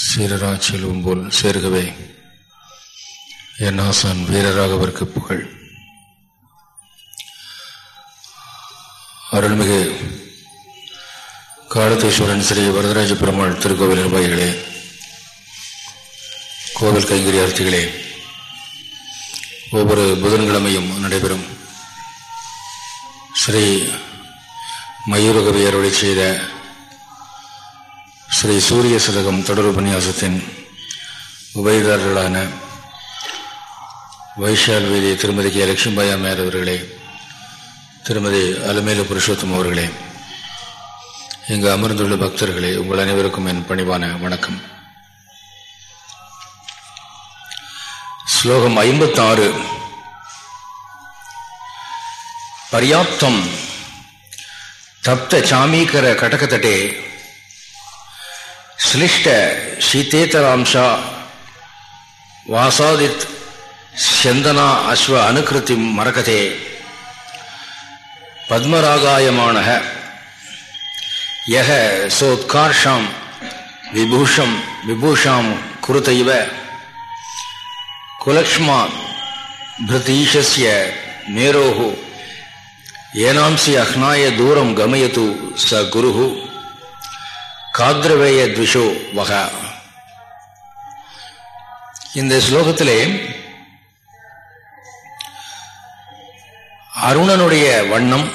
சீரரா செல்வம் போல் சேர்கவே என் ஆசான் வீரராகவருக்கு புகழ். அருள்மிகு காலத்தீஸ்வரன் ஸ்ரீ வரதராஜ பெருமாள் திருக்கோவில் நிர்வாகிகளே கோவில் கைங்கறி அர்த்திகளே ஒவ்வொரு புதன்கிழமையும் நடைபெறும் ஸ்ரீ மயூரகவி அருளை செய்த ஸ்ரீ சூரிய சதகம் தொடர் உபன்யாசத்தின் உபயதாரர்களான வைஷால் வீதி திருமதி கே. லட்சுமிபாய் அம்மையார் அவர்களே திருமதி அலமேலு புருஷோத்தம் அவர்களே இங்கு அமர்ந்துள்ள பக்தர்களே உங்கள் அனைவருக்கும் என் பணிவான வணக்கம். ஸ்லோகம் ஐம்பத்தாறு. பர்யாப்தம் தப்த சாமீகர கடகத்தட்டே श्लिष्ट शीतेतरांश वासादित स्यन्दना अश्व अनुकृतिं मरकते पद्मरागायमाणः यः सोत्कर्षां विभूषं विभूषां कुरुत इव कुलक्ष्मा भृतीशस्य मेरोः येनांसि अह्नाय दूरं गमयतु स गुरुः காத்ரவேய த்விஷோ வகா. இந்த ஸ்லோகத்திலே அருணனுடைய வண்ணம்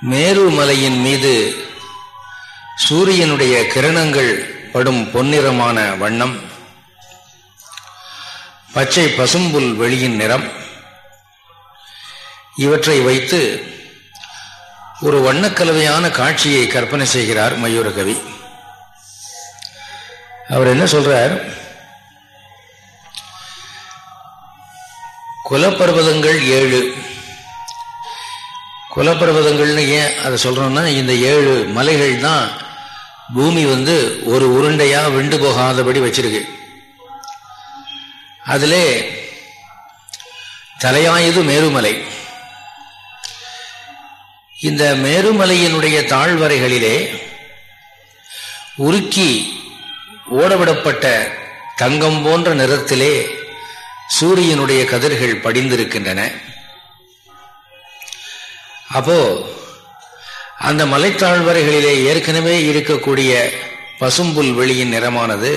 மேரு மலையின் மீது சூரியனுடைய கிரணங்கள் படும் பொன்னிறமான வண்ணம் பச்சை பசும்புல் வெளியின் நிறம் இவற்றை வைத்து ஒரு வண்ணக்கலவையான காட்சியை கற்பனை செய்கிறார் மயூரகவி அவர் என்ன சொல்றார்? குலப்பர்வதங்கள் ஏழு. குலப்பர்வதங்கள்னு ஏன் அதை சொல்றோம்னா இந்த ஏழு மலைகள் தான் பூமி வந்து ஒரு உருண்டையா விண்டு போகாதபடி வச்சிருக்கு. அதிலே தலையாயது மேருமலை. இந்த மேருமலையினுடைய தாழ்வரைகளிலே உருக்கி ஓடவிடப்பட்ட தங்கம் போன்ற நிறத்திலே சூரியனுடைய கதிர்கள் படிந்திருக்கின்றன. அப்போ அந்த மலைத்தாழ்வரைகளிலே ஏற்கனவே இருக்கக்கூடிய பசும்புல் வெளியின் நிறமானது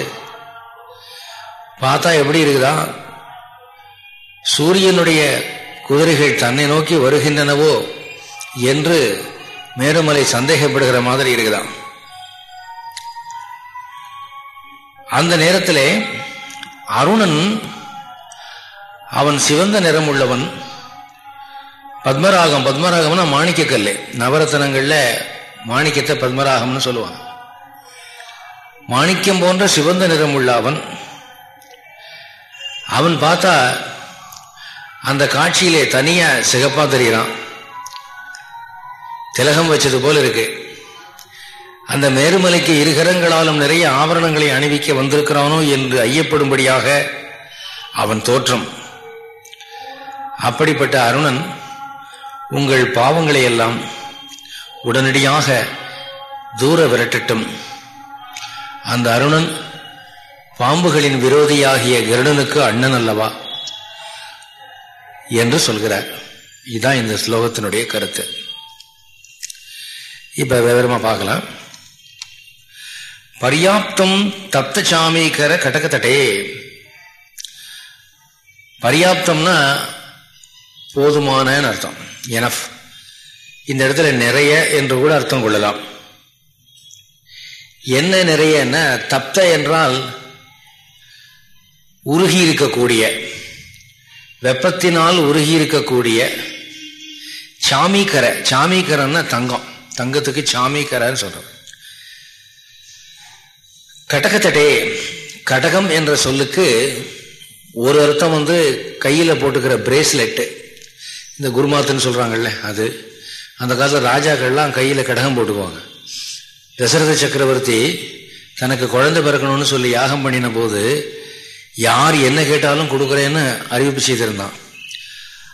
பார்த்தா எப்படி இருக்குதா? சூரியனுடைய குதிரைகள் தன்னை நோக்கி வருகின்றனவோ என்று மேருமலை சந்தேகப்படுகிற மாதிரி இருக்குதான் அந்த நேரத்திலே அருணன் அவன் சிவந்த நிறம் உள்ளவன் பத்மராகம் பத்மராகம்னா மாணிக்க கல்லு நவரத்தனங்கள்ல மாணிக்கத்தை பத்மராகம்னு சொல்லுவான் மாணிக்கம் போன்ற சிவந்த நிறம் உள்ள அவன் அவன் பார்த்தா அந்த காட்சியிலே தனியா சிகப்பா தெரிகிறான் திலகம் வச்சது போல இருக்கு. அந்த மேருமலைக்கு இருகரங்களாலும் நிறைய ஆவரணங்களை அணிவிக்க வந்திருக்கிறானோ என்று ஐயப்படும்படியாக அவன் தோற்றம். அப்படிப்பட்ட அருணன் உங்கள் பாவங்களை எல்லாம் உடனடியாக தூர விரட்டட்டும். அந்த அருணன் பாம்புகளின் விரோதியாகிய கருடனுக்கு அண்ணன் அல்லவா என்று சொல்கிறார். இதுதான் இந்த ஸ்லோகத்தினுடைய கருத்து. இப்போ விவரமா பார்க்கலாம். பர்யாப்தம் தப்த சாமீகர கடகத்தட்டே பர்யாப்தம்னா போதுமான அர்த்தம். எனஃப் இந்த இடத்துல நிறைய என்று கூட அர்த்தம் கொள்ளலாம். என்ன நிறையன்னா தப்த என்றால் உருகி இருக்கக்கூடிய வெப்பத்தினால் உருகி இருக்கக்கூடிய சாமீக்கரை சாமீக்கரன்னா தங்கம். தங்கத்துக்கு சாமீக்கரன்னு சொல்றோம். கடகத்தடே கடகம் என்ற சொல்லுக்கு ஒரு அர்த்தம் வந்து கையில் போட்டுக்கிற பிரேஸ்லெட்டு. இந்த குருமாத்துன்னு சொல்கிறாங்கல்ல அது. அந்த காலத்தில் ராஜாக்கள்லாம் கையில் கடகம் போட்டுக்குவாங்க. தசரத சக்கரவர்த்தி தனக்கு குழந்தை பிறக்கணும்னு சொல்லி யாகம் பண்ணின போது யார் என்ன கேட்டாலும் கொடுக்குறேன்னு அறிவிப்பு செய்திருந்தான்.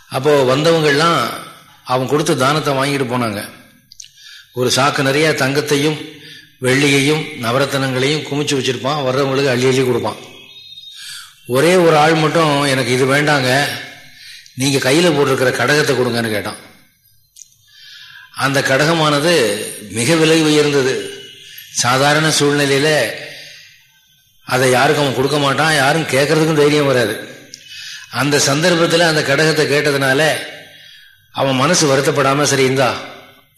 அப்போது வந்தவங்கள்லாம் அவன் கொடுத்த தானத்தை வாங்கிட்டு போனாங்க. ஒரு சாக்கு நிறைய தங்கத்தையும் வெள்ளியையும் நவரத்தனங்களையும் குமிச்சு வச்சிருப்பான். வர்றவங்களுக்கு அள்ளி அள்ளி கொடுப்பான். ஒரே ஒரு ஆள் மட்டும் எனக்கு இது வேண்டாங்க நீங்க கையில போட்டிருக்கிற கடகத்தை கொடுங்கன்னு கேட்டான். அந்த கடகமானது மிக விலை உயர்ந்தது. சாதாரண சூழ்நிலையில அதை யாருக்கும் அவன் கொடுக்க மாட்டான் யாரும் கேட்கறதுக்கும் தைரியம் வராது. அந்த சந்தர்ப்பத்தில் அந்த கடகத்தை கேட்டதுனால அவன் மனசு வருத்தப்படாம சரி இந்தா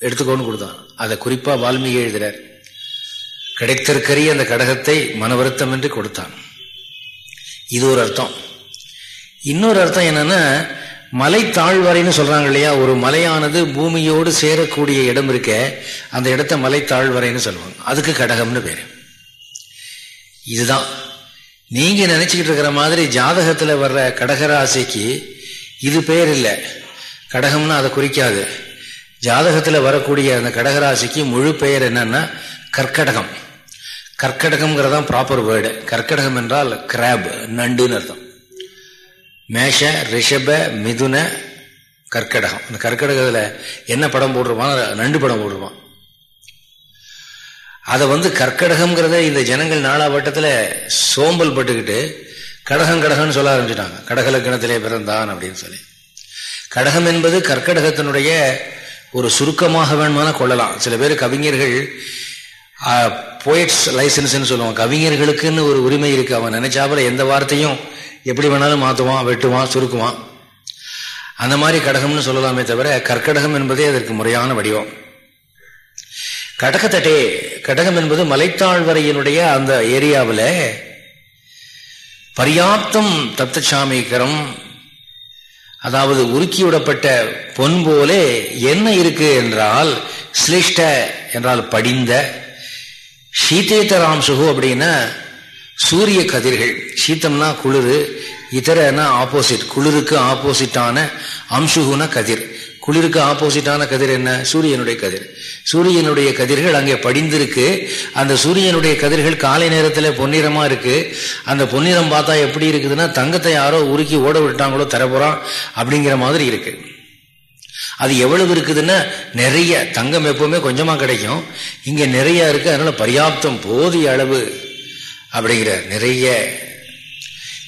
எடுத்துக்கோன்னு கொடுத்தான். அதை குறிப்பா வால்மீகி எழுதுறார். கிடைத்திருக்கறிய அந்த கடகத்தை மன வருத்தம் என்று கொடுத்தான். இது ஒரு அர்த்தம். இன்னொரு அர்த்தம் என்னன்னா மலை தாழ்வரைன்னு சொல்றாங்க இல்லையா ஒரு மலையானது பூமியோடு சேரக்கூடிய இடம் இருக்க அந்த இடத்த மலை தாழ்வரைன்னு சொல்லுவாங்க. அதுக்கு கடகம்னு பேர். இதுதான். நீங்க நினைச்சுக்கிட்டு இருக்கிற மாதிரி ஜாதகத்தில் வர்ற கடகராசிக்கு இது பேர் இல்லை. கடகம்னு அதை குறிக்காது. ஜாதகத்துல வரக்கூடிய அந்த கடகராசிக்கு முழு பெயர் என்னன்னா கற்கடகம் கற்கடகம்ங்கிறதான் ப்ராப்பர் வேர்டு கற்கடகம் என்றால் கிராப் நண்டுன்னு அர்த்தம். மேஷ ரிஷப மிதுன கற்கடகம் அந்த கற்கடகத்தில் என்ன படம் போட்டிருப்பான்? நண்டு படம் போட்டிருப்பான். அதை வந்து கற்கடகம்ங்கிறத இந்த ஜனங்கள் நாளாவட்டத்தில் சோம்பல் பட்டுக்கிட்டு கடகம் கடகம்னு சொல்ல ஆரம்பிச்சிட்டாங்க. கடகலக்கணத்திலே பிறந்தான் அப்படின்னு சொல்லி. கடகம் என்பது கற்கடகத்தினுடைய ஒரு சுருக்கமாக வேணுமானா கொள்ளலாம். சில பேர் கவிஞர்கள் போயட்ஸ் லைசன்ஸ்ன்னு சொல்லுவான் கவிஞர்களுக்குன்னு ஒரு உரிமை இருக்குது அவன் நினைச்சாப்புல எந்த வார்த்தையும் எப்படி வேணாலும் மாற்றுவான் வெட்டுவான் சுருக்குவான். அந்த மாதிரி கடகம்னு சொல்லலாமே தவிர கற்கடகம் என்பதே அதற்கு முறையான வடிவம். கடகத்தட்டே கடகம் என்பது மலைத்தாழ்வரையினுடைய அந்த ஏரியாவில் பரியாப்தம் தப்தசாமீகரம் அதாவது உருக்கிவிடப்பட்ட பொன் போலே என்ன இருக்கு என்றால் சிலிஷ்ட என்றால் படிந்த சீதேத்தராம்சுகு அப்படின்னா சூரிய கதிர்கள். சீத்தம்னா குளிர் இதரனா ஆப்போசிட். குளிருக்கு ஆப்போசிட்டான அம்சுகுன கதிர். குளிருக்கு ஆப்போசிட்டான கதிர் என்ன? சூரியனுடைய கதிர். சூரியனுடைய கதிர்கள் அங்கே படிந்திருக்கு. அந்த சூரியனுடைய கதிர்கள் காலை நேரத்தில் பொன்னிறமா இருக்கு. அந்த பொன்னிறம் பார்த்தா எப்படி இருக்குதுன்னா தங்கத்தை யாரோ உருக்கி ஓட விட்டாங்களோ தரப்போறான் அப்படிங்கிற மாதிரி இருக்கு. அது எவ்வளவு இருக்குதுன்னா நிறைய. தங்கம் எப்பவுமே கொஞ்சமா கிடைக்கும். இங்க நிறைய இருக்கு. அதனால பரியாப்தம் போதிய அளவு அப்படிங்கிற நிறைய.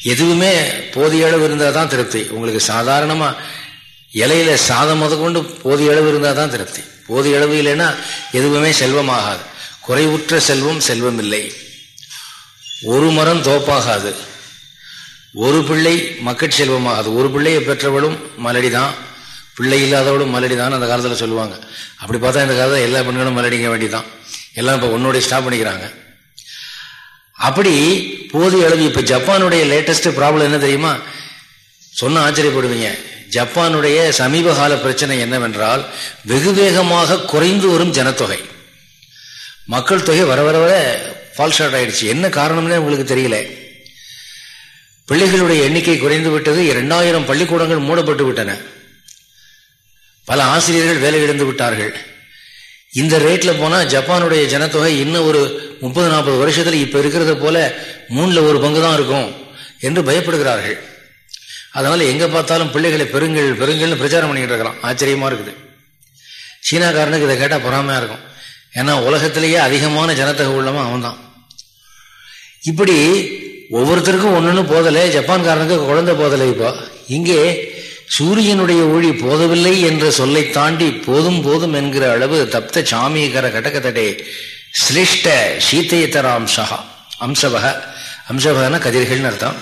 எதுவுமே போதிய அளவு இருந்தால் தான் திருப்தி. உங்களுக்கு சாதாரணமா இலையில சாதம் முதற்கொண்டு கொண்டு போதிய அளவு இருந்தால் தான் திருப்தி. போதிய அளவு இல்லைன்னா எதுவுமே செல்வமாகாது. குறைவுற்ற செல்வம் செல்வம் இல்லை ஒரு மரம் தோப்பாகாது. ஒரு பிள்ளை மக்கள் செல்வமாகாது. ஒரு பிள்ளையை பெற்றவளும் மலடி தான் பிள்ளை இல்லாதவளும் மலடி தான் அந்த காலத்தில் சொல்லுவாங்க. அப்படி பார்த்தா இந்த காலத்தில் எல்லா பெண்களும் மலடிங்க வேண்டிதான். எல்லாம் இப்போ உன்னோடைய ஸ்டாப் பண்ணிக்கிறாங்க. அப்படி போதிய அளவு இப்போ ஜப்பானுடைய லேட்டஸ்ட் ப்ராப்ளம் என்ன தெரியுமா? சொன்ன ஆச்சரியப்படுவீங்க. ஜப்பானுடைய சமீப கால பிரச்சனை என்னவென்றால் வெகு வேகமாக குறைந்து வரும் ஜனத்தொகை. மக்கள் தொகை வர வர வர ஃபால் ஷார்ட் ஆயிடுச்சு. என்ன காரணம்னே உங்களுக்கு தெரியல. பிள்ளைகளுடைய எண்ணிக்கை குறைந்து விட்டது. இரண்டாயிரம் பள்ளிக்கூடங்கள் மூடப்பட்டு விட்டன. பல ஆசிரியர்கள் வேலை இழந்து விட்டார்கள். இந்த ரேட்ல போனா ஜப்பானுடைய ஜனத்தொகை இன்னும் ஒரு முப்பது நாற்பது வருஷத்துல இப்ப இருக்கிறத போல மூணுல ஒரு பங்கு தான் இருக்கும் என்று பயப்படுகிறார்கள். அதனால எங்க பார்த்தாலும் பிள்ளைகளை பெருங்கள் பெருங்கள்னு பிரச்சாரம் பண்ணிட்டு இருக்கலாம். ஆச்சரியமா இருக்குது. சீனாக்காரனுக்கு இதை கேட்டால் பொறாமையா இருக்கும். ஏன்னா உலகத்திலேயே அதிகமான ஜனத்தொகை உள்ளவன் அவன் தான் இப்படி ஒவ்வொருத்தருக்கும் ஒன்றுன்னு போதலை ஜப்பான்காரனுக்கு குழந்தை போதலை இப்போ. இங்கே சூரியனுடைய ஒளி போதவில்லை என்ற சொல்லை தாண்டி போதும் போதும் என்கிற அளவு தப்த சாமீகர கடகத்தடே சிலிஷ்ட சீத்தையத்தர அம்சா அம்சவக அம்சவகன கதிர்கள்னு அர்த்தம்.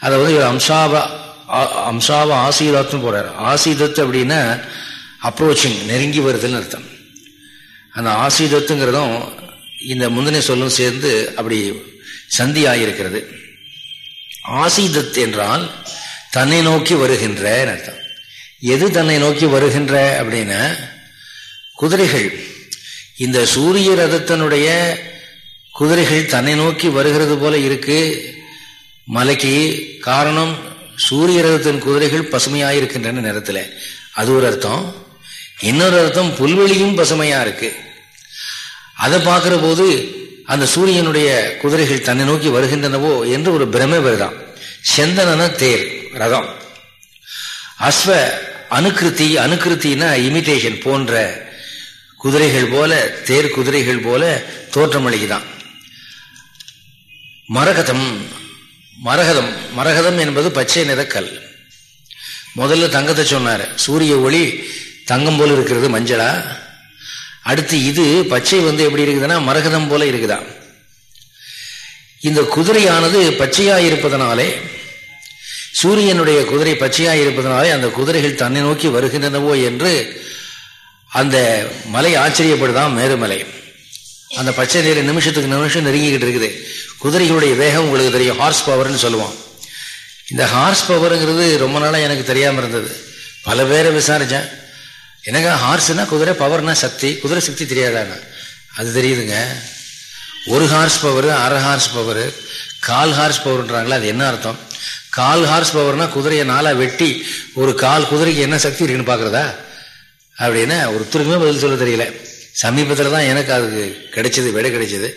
அதை வந்து இவர் அம்சாவ அம்சாவ ஆசீதத்துன்னு போறார். ஆசீதத்து அப்படின்னா அப்ரோச்சிங் நெருங்கி வருதுன்னு அர்த்தம். அந்த ஆசீதத்துங்கிறதும் இந்த முந்தின சொல்லும் சேர்ந்து அப்படி சந்தி ஆகியிருக்கிறது ஆசீதத் என்றால் தன்னை நோக்கி வருகின்ற அர்த்தம். எது தன்னை நோக்கி வருகின்ற அப்படின்னா குதிரைகள். இந்த சூரிய ரதத்தினுடைய குதிரைகள் தன்னை நோக்கி வருகிறது போல இருக்கு. மலைக்கு காரணம் சூரிய ரதத்தின் குதிரைகள் பசுமையாயிருக்கின்றன நிறத்துல. அது ஒரு அர்த்தம். இன்னொரு அர்த்தம் புல்வெளியும் பசுமையா இருக்கு அதை பார்க்கிற போது அந்த சூரியனுடைய குதிரைகள் தன்னை நோக்கி வருகின்றனவோ என்று ஒரு பிரமை வருதான் செந்தனன தேர் ரதம். அஸ்வ அணுகிருத்தி அணுகிருத்தின்னா இமிட்டேஷன் போன்ற குதிரைகள் போல தேர் குதிரைகள் போல தோற்றமளிக்குதான் மரகதம் மரகதம் மரகதம் என்பது பச்சை நிறக்கல். முதல்ல தங்கத்தை சொன்னார். சூரிய ஒளி தங்கம் போல இருக்கிறது மஞ்சளா? அடுத்து இது பச்சை வந்து எப்படி இருக்குதுன்னா மரகதம் போல இருக்குதா? இந்த குதிரையானது பச்சையாக இருப்பதனாலே சூரியனுடைய குதிரை பச்சையாக இருப்பதனாலே அந்த குதிரைகள் தன்னை நோக்கி வருகின்றனவோ என்று அந்த மலை ஆச்சரியப்படுதான் மேருமலை. அந்த பச்சை நீர் நிமிஷத்துக்கு நிமிஷம் நெருங்கிக்கிட்டு இருக்குது. குதிரைகளுடைய வேகம் உங்களுக்கு தெரியும். ஹார்ஸ் பவர்னு சொல்லுவோம். இந்த ஹார்ஸ் பவருங்கிறது ரொம்ப நாளாக எனக்கு தெரியாமல் இருந்தது. பல பேரை விசாரித்தேன் எனக்கு ஹார்ஸ்னா குதிரை பவர்னா சக்தி? குதிரை சக்தி தெரியாதாங்க அது தெரியுதுங்க. ஒரு ஹார்ஸ் பவர் அரை ஹார்ஸ் பவர் கால் ஹார்ஸ் பவர்ன்றாங்களா அது என்ன அர்த்தம்? கால் ஹார்ஸ் பவர்னா குதிரையை நாளாக வெட்டி ஒரு கால் குதிரைக்கு என்ன சக்தி இருக்குன்னு பார்க்குறதா அப்படின்னா ஒருத்தருக்குமே பதில் சொல்ல தெரியல. சமீபத்தில் தான் எனக்கு அதுக்கு கிடைச்சது விடை கிடைச்சது.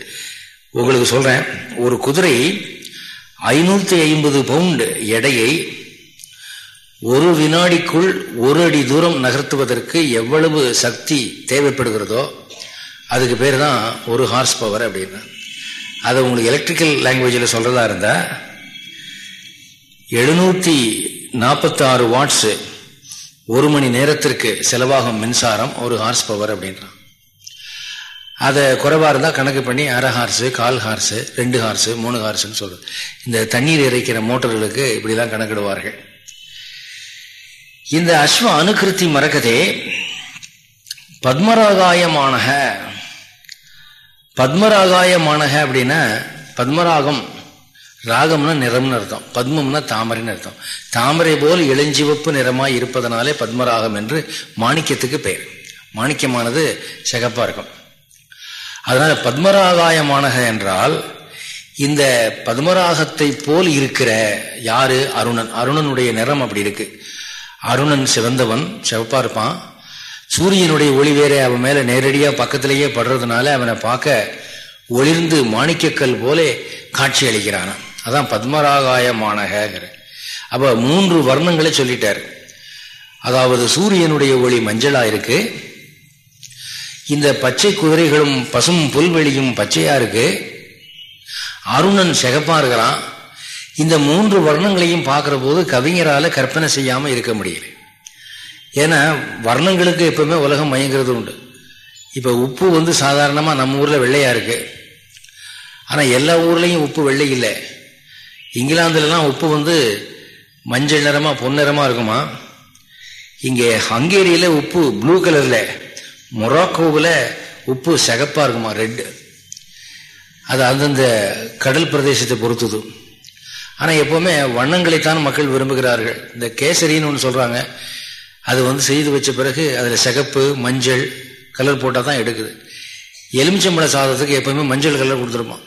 உங்களுக்கு சொல்கிறேன் ஒரு குதிரை ஐநூற்றி ஐம்பது பவுண்டு எடையை ஒரு வினாடிக்குள் ஒரு அடி தூரம் நகர்த்துவதற்கு எவ்வளவு சக்தி தேவைப்படுகிறதோ அதுக்கு பேர் தான் ஒரு ஹார்ஸ் பவர் அப்படின்னா. அதை உங்களுக்கு எலக்ட்ரிக்கல் லாங்குவேஜில் சொல்கிறதா இருந்தால் எழுநூற்றி நாற்பத்தாறு வாட்ஸு ஒரு மணி நேரத்திற்கு செலவாகும் மின்சாரம் ஒரு ஹார்ஸ் பவர் அப்படின்றான். அதை குறைவாக இருந்தால் கணக்கு பண்ணி அரை ஹார்ஸு கால் ஹார்ஸு ரெண்டு ஹார்ஸு மூணு ஹார்ஸுன்னு சொல்கிறது இந்த தண்ணீர் இறைக்கிற மோட்டர்களுக்கு இப்படிலாம் கணக்கிடுவார்கள். இந்த அஸ்வ அனுகிருத்தி மறக்கதே பத்மராகாயமானக. பத்மராகாயமானக அப்படின்னா பத்மராகம் ராகம்னா நிறம்னு அர்த்தம். பத்மம்னா தாமரைன்னு அர்த்தம். தாமரை போல் இளஞ்சிவப்பு நிறமாய் இருப்பதனாலே பத்மராகம் என்று மாணிக்கத்துக்கு பெயர் மாணிக்கமானது சிகப்பாக இருக்கும். அதனால பத்மராகாயமானக என்றால் இந்த பத்மராகத்தை போல் இருக்கிற யாரு? அருணன். அருணனுடைய நிறம் அப்படி இருக்கு. அருணன் சிவந்தவன் சிவப்பா இருப்பான். சூரியனுடைய ஒளி வேற அவன் மேல நேரடியா பக்கத்திலேயே படுறதுனால அவனை பார்க்க ஒளிர்ந்து மாணிக்கக்கல் போலே காட்சி அளிக்கிறான் அதான் பத்மராகாயமானகிற அப்ப மூன்று வர்ணங்களை சொல்லிட்டார். அதாவது சூரியனுடைய ஒளி மஞ்சளா இருக்கு இந்த பச்சை குதிரைகளும் பசும் புல்வெளியும் பச்சையா இருக்கு. அருணன் சிகப்பா இருக்கிறான் இந்த மூன்று வர்ணங்களையும் பார்க்கிற போது கவிஞரால கற்பனை செய்யாம இருக்க முடியல. ஏன்னா வர்ணங்களுக்கு எப்பவுமே உலகம் மயங்கிறது உண்டு. இப்ப உப்பு வந்து சாதாரணமா நம்ம ஊர்ல வெள்ளையா இருக்கு. ஆனா எல்லா ஊர்லயும் உப்பு வெள்ளை இல்லை. இங்கிலாந்துலலாம் உப்பு வந்து மஞ்சள் நிறமா பொன்னிறமா இருக்குமா? இங்கே ஹங்கேரியில உப்பு ப்ளூ கலர்ல. மொராக்கோவில் உப்பு சகப்பாக இருக்குமா? ரெட்டு அது அந்தந்த கடல் பிரதேசத்தை பொறுத்தது. ஆனால் எப்போவுமே வண்ணங்களைத்தான் மக்கள் விரும்புகிறார்கள். இந்த கேசரின்னு ஒன்று சொல்கிறாங்க அது வந்து செய்து வச்ச பிறகு அதில் சிகப்பு மஞ்சள் கலர் போட்டால் தான் எடுக்குது. எலுமிச்சம்பழ சாதத்துக்கு எப்போவுமே மஞ்சள் கலர் கொடுத்துருப்பான்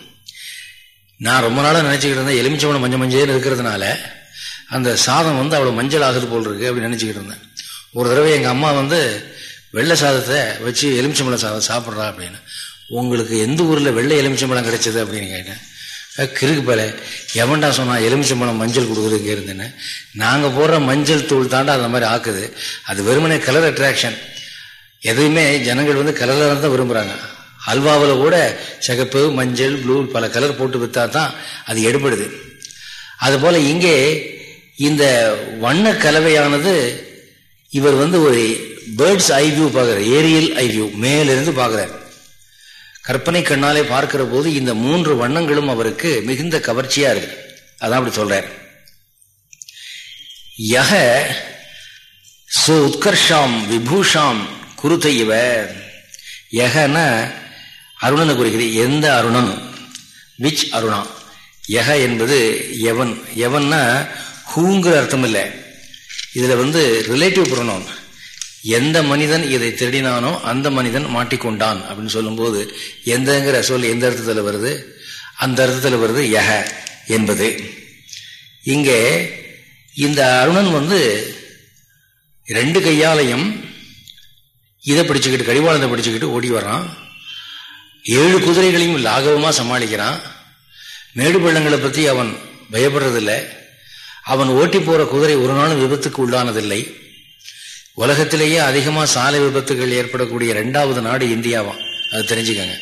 நான் ரொம்ப நாளாக நினச்சிக்கிட்டு இருந்தேன். எலுமிச்சம்பழம் மஞ்சள் மஞ்சள் இருக்கிறதுனால அந்த சாதம் வந்து அவ்வளோ மஞ்சள் ஆகுது போல் இருக்கு அப்படின்னு நினச்சிக்கிட்டு இருந்தேன். ஒரு தடவை எங்கள் அம்மா வந்து வெள்ளை சாதத்தை வச்சு எலுமிச்சம்பழம் சாதம் சாப்பிட்றா அப்படின்னு. உங்களுக்கு எந்த ஊரில் வெள்ளை எலுமிச்சம்பழம் கிடைச்சது அப்படின்னு கேட்டேன். கிறுக்கு பல எவன்டா சொன்னால் எலுமிச்சம்பழம் மஞ்சள் கொடுக்குறதுக்கு இருந்தேன்னு நாங்கள் போடுற மஞ்சள் தூள் தாண்டா அந்த மாதிரி ஆக்குது. அது வெறுமனே கலர் அட்ராக்ஷன் எதையுமே ஜனங்கள் வந்து கலரில் தான் விரும்புகிறாங்க அல்வாவில் கூட சிகப்பு மஞ்சள் ப்ளூ பல கலர் போட்டு விற்றா தான் அது எடுபடுது. அதுபோல் இங்கே இந்த வண்ண கலவையானது இவர் வந்து ஒரு பேர்ட்ஸ் ஐ வியூ பார்க்குறார் ஏரியல் ஐ வியூ மேலிருந்து பார்க்குறார் கற்பனை கண்ணாலே பார்க்கிற போது இந்த மூன்று வண்ணங்களும் அவருக்கு மிகுந்த கவர்ச்சியாக இருக்கு. அதான் அப்படி சொல்கிறார் யக சோ உத்கர்ஷாம் விபூஷாம் குருத்தை இவ. யகன அருணனை குறிக்கிறது. எந்த அருணன்? விச் அருணா? யக என்பது எவன்? எவன்னா ஹூங்கிற அர்த்தம் இல்லை. இதில் வந்து ரிலேட்டிவ் புறணும் எந்த மனிதன் இதை திருடினானோ அந்த மனிதன் மாட்டிக்கொண்டான் அப்படின்னு சொல்லும்போது எந்தங்கிற சொல் எந்த அர்த்தத்தில் வருது? அந்த அர்த்தத்தில் வருது யக என்பது. இங்கே இந்த அருணன் வந்து ரெண்டு கையாலையும் இதை பிடிச்சுக்கிட்டு கடிவாளத்தை பிடிச்சுக்கிட்டு ஓடி வர்றான். ஏழு குதிரைகளையும் லாகவமாக சமாளிக்கிறான். மேடு பள்ளங்களை பற்றி அவன் பயப்படுறதில்லை. அவன் ஓட்டி போகிற குதிரை ஒரு நாளும் விபத்துக்கு உள்ளானதில்லை. உலகத்திலேயே அதிகமாக சாலை விபத்துகள் ஏற்படக்கூடிய ரெண்டாவது நாடு இந்தியாவா? அது தெரிஞ்சுக்கங்க.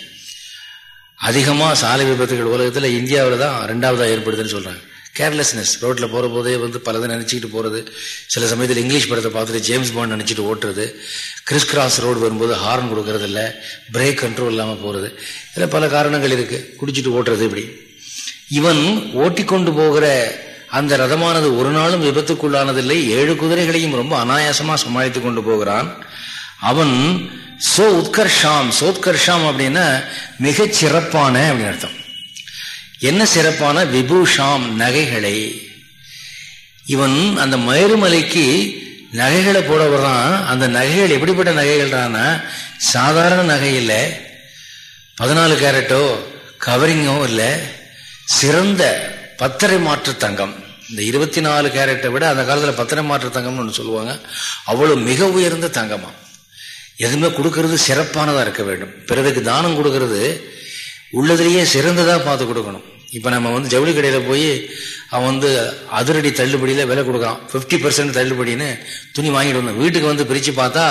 அதிகமாக சாலை விபத்துகள் உலகத்தில் இந்தியாவில் தான் ரெண்டாவதாக ஏற்படுதுன்னு சொல்கிறாங்க கேர்லெஸ்னஸ் ரோட்டில் போகிற போதே வந்து பலதை நினச்சிக்கிட்டு போகிறது சில சமயத்தில் இங்கிலீஷ் படத்தை பார்த்துட்டு ஜேம்ஸ் பாண்ட் நினச்சிட்டு ஓட்டுறது. கிறிஸ் கிராஸ் ரோடு வரும்போது ஹார்ன் கொடுக்கறது இல்லை பிரேக் கண்ட்ரோல் இல்லாமல் போகிறது இதில் பல காரணங்கள் இருக்குது குடிச்சிட்டு ஓட்டுறது இப்படி. இவன் ஓட்டிக்கொண்டு போகிற அந்த ரதமானது ஒரு நாளும் விபத்துக்குள்ளானதில்லை. ஏழு குதிரைகளையும் ரொம்ப அனாயாசமா சமாளித்து கொண்டு போகிறான். அவன் சோ உத்கர்ஷாம் சோத்கர்ஷாம் அப்படின்னா மிகச் சிறப்பான அப்படின்னு அர்த்தம். என்ன சிறப்பான? விபூஷாம் நகைகளை இவன் அந்த மயிறுமலைக்கு நகைகளை போட வர்றான். அந்த நகைகள் எப்படிப்பட்ட நகைகள்றான்னா சாதாரண நகை இல்லை. பதினாலு கேரட்டோ கவரிங்கோ இல்லை. சிறந்த பத்தரை மாற்று தங்கம். இந்த இருபத்தி நாலு கேரட்டை விட அந்த காலத்தில் பத்திரம் மாற்று தங்கம்னு ஒன்று சொல்லுவாங்க. அவ்வளோ மிக உயர்ந்த தங்கமாக எதுவுமே கொடுக்கறது சிறப்பானதாக இருக்க வேண்டும். பிறருக்கு தானம் கொடுக்கறது உள்ளதுலேயே சிறந்ததாக பார்த்து கொடுக்கணும். இப்போ நம்ம வந்து ஜவுளி கடையில் போய் அவன் வந்து அதிரடி தள்ளுபடியில் விலை கொடுக்குறான். ஃபிஃப்டி பர்சன்ட் தள்ளுபடின்னு துணி வாங்கிட்டு வந்தோம் வீட்டுக்கு வந்து பிரித்து பார்த்தா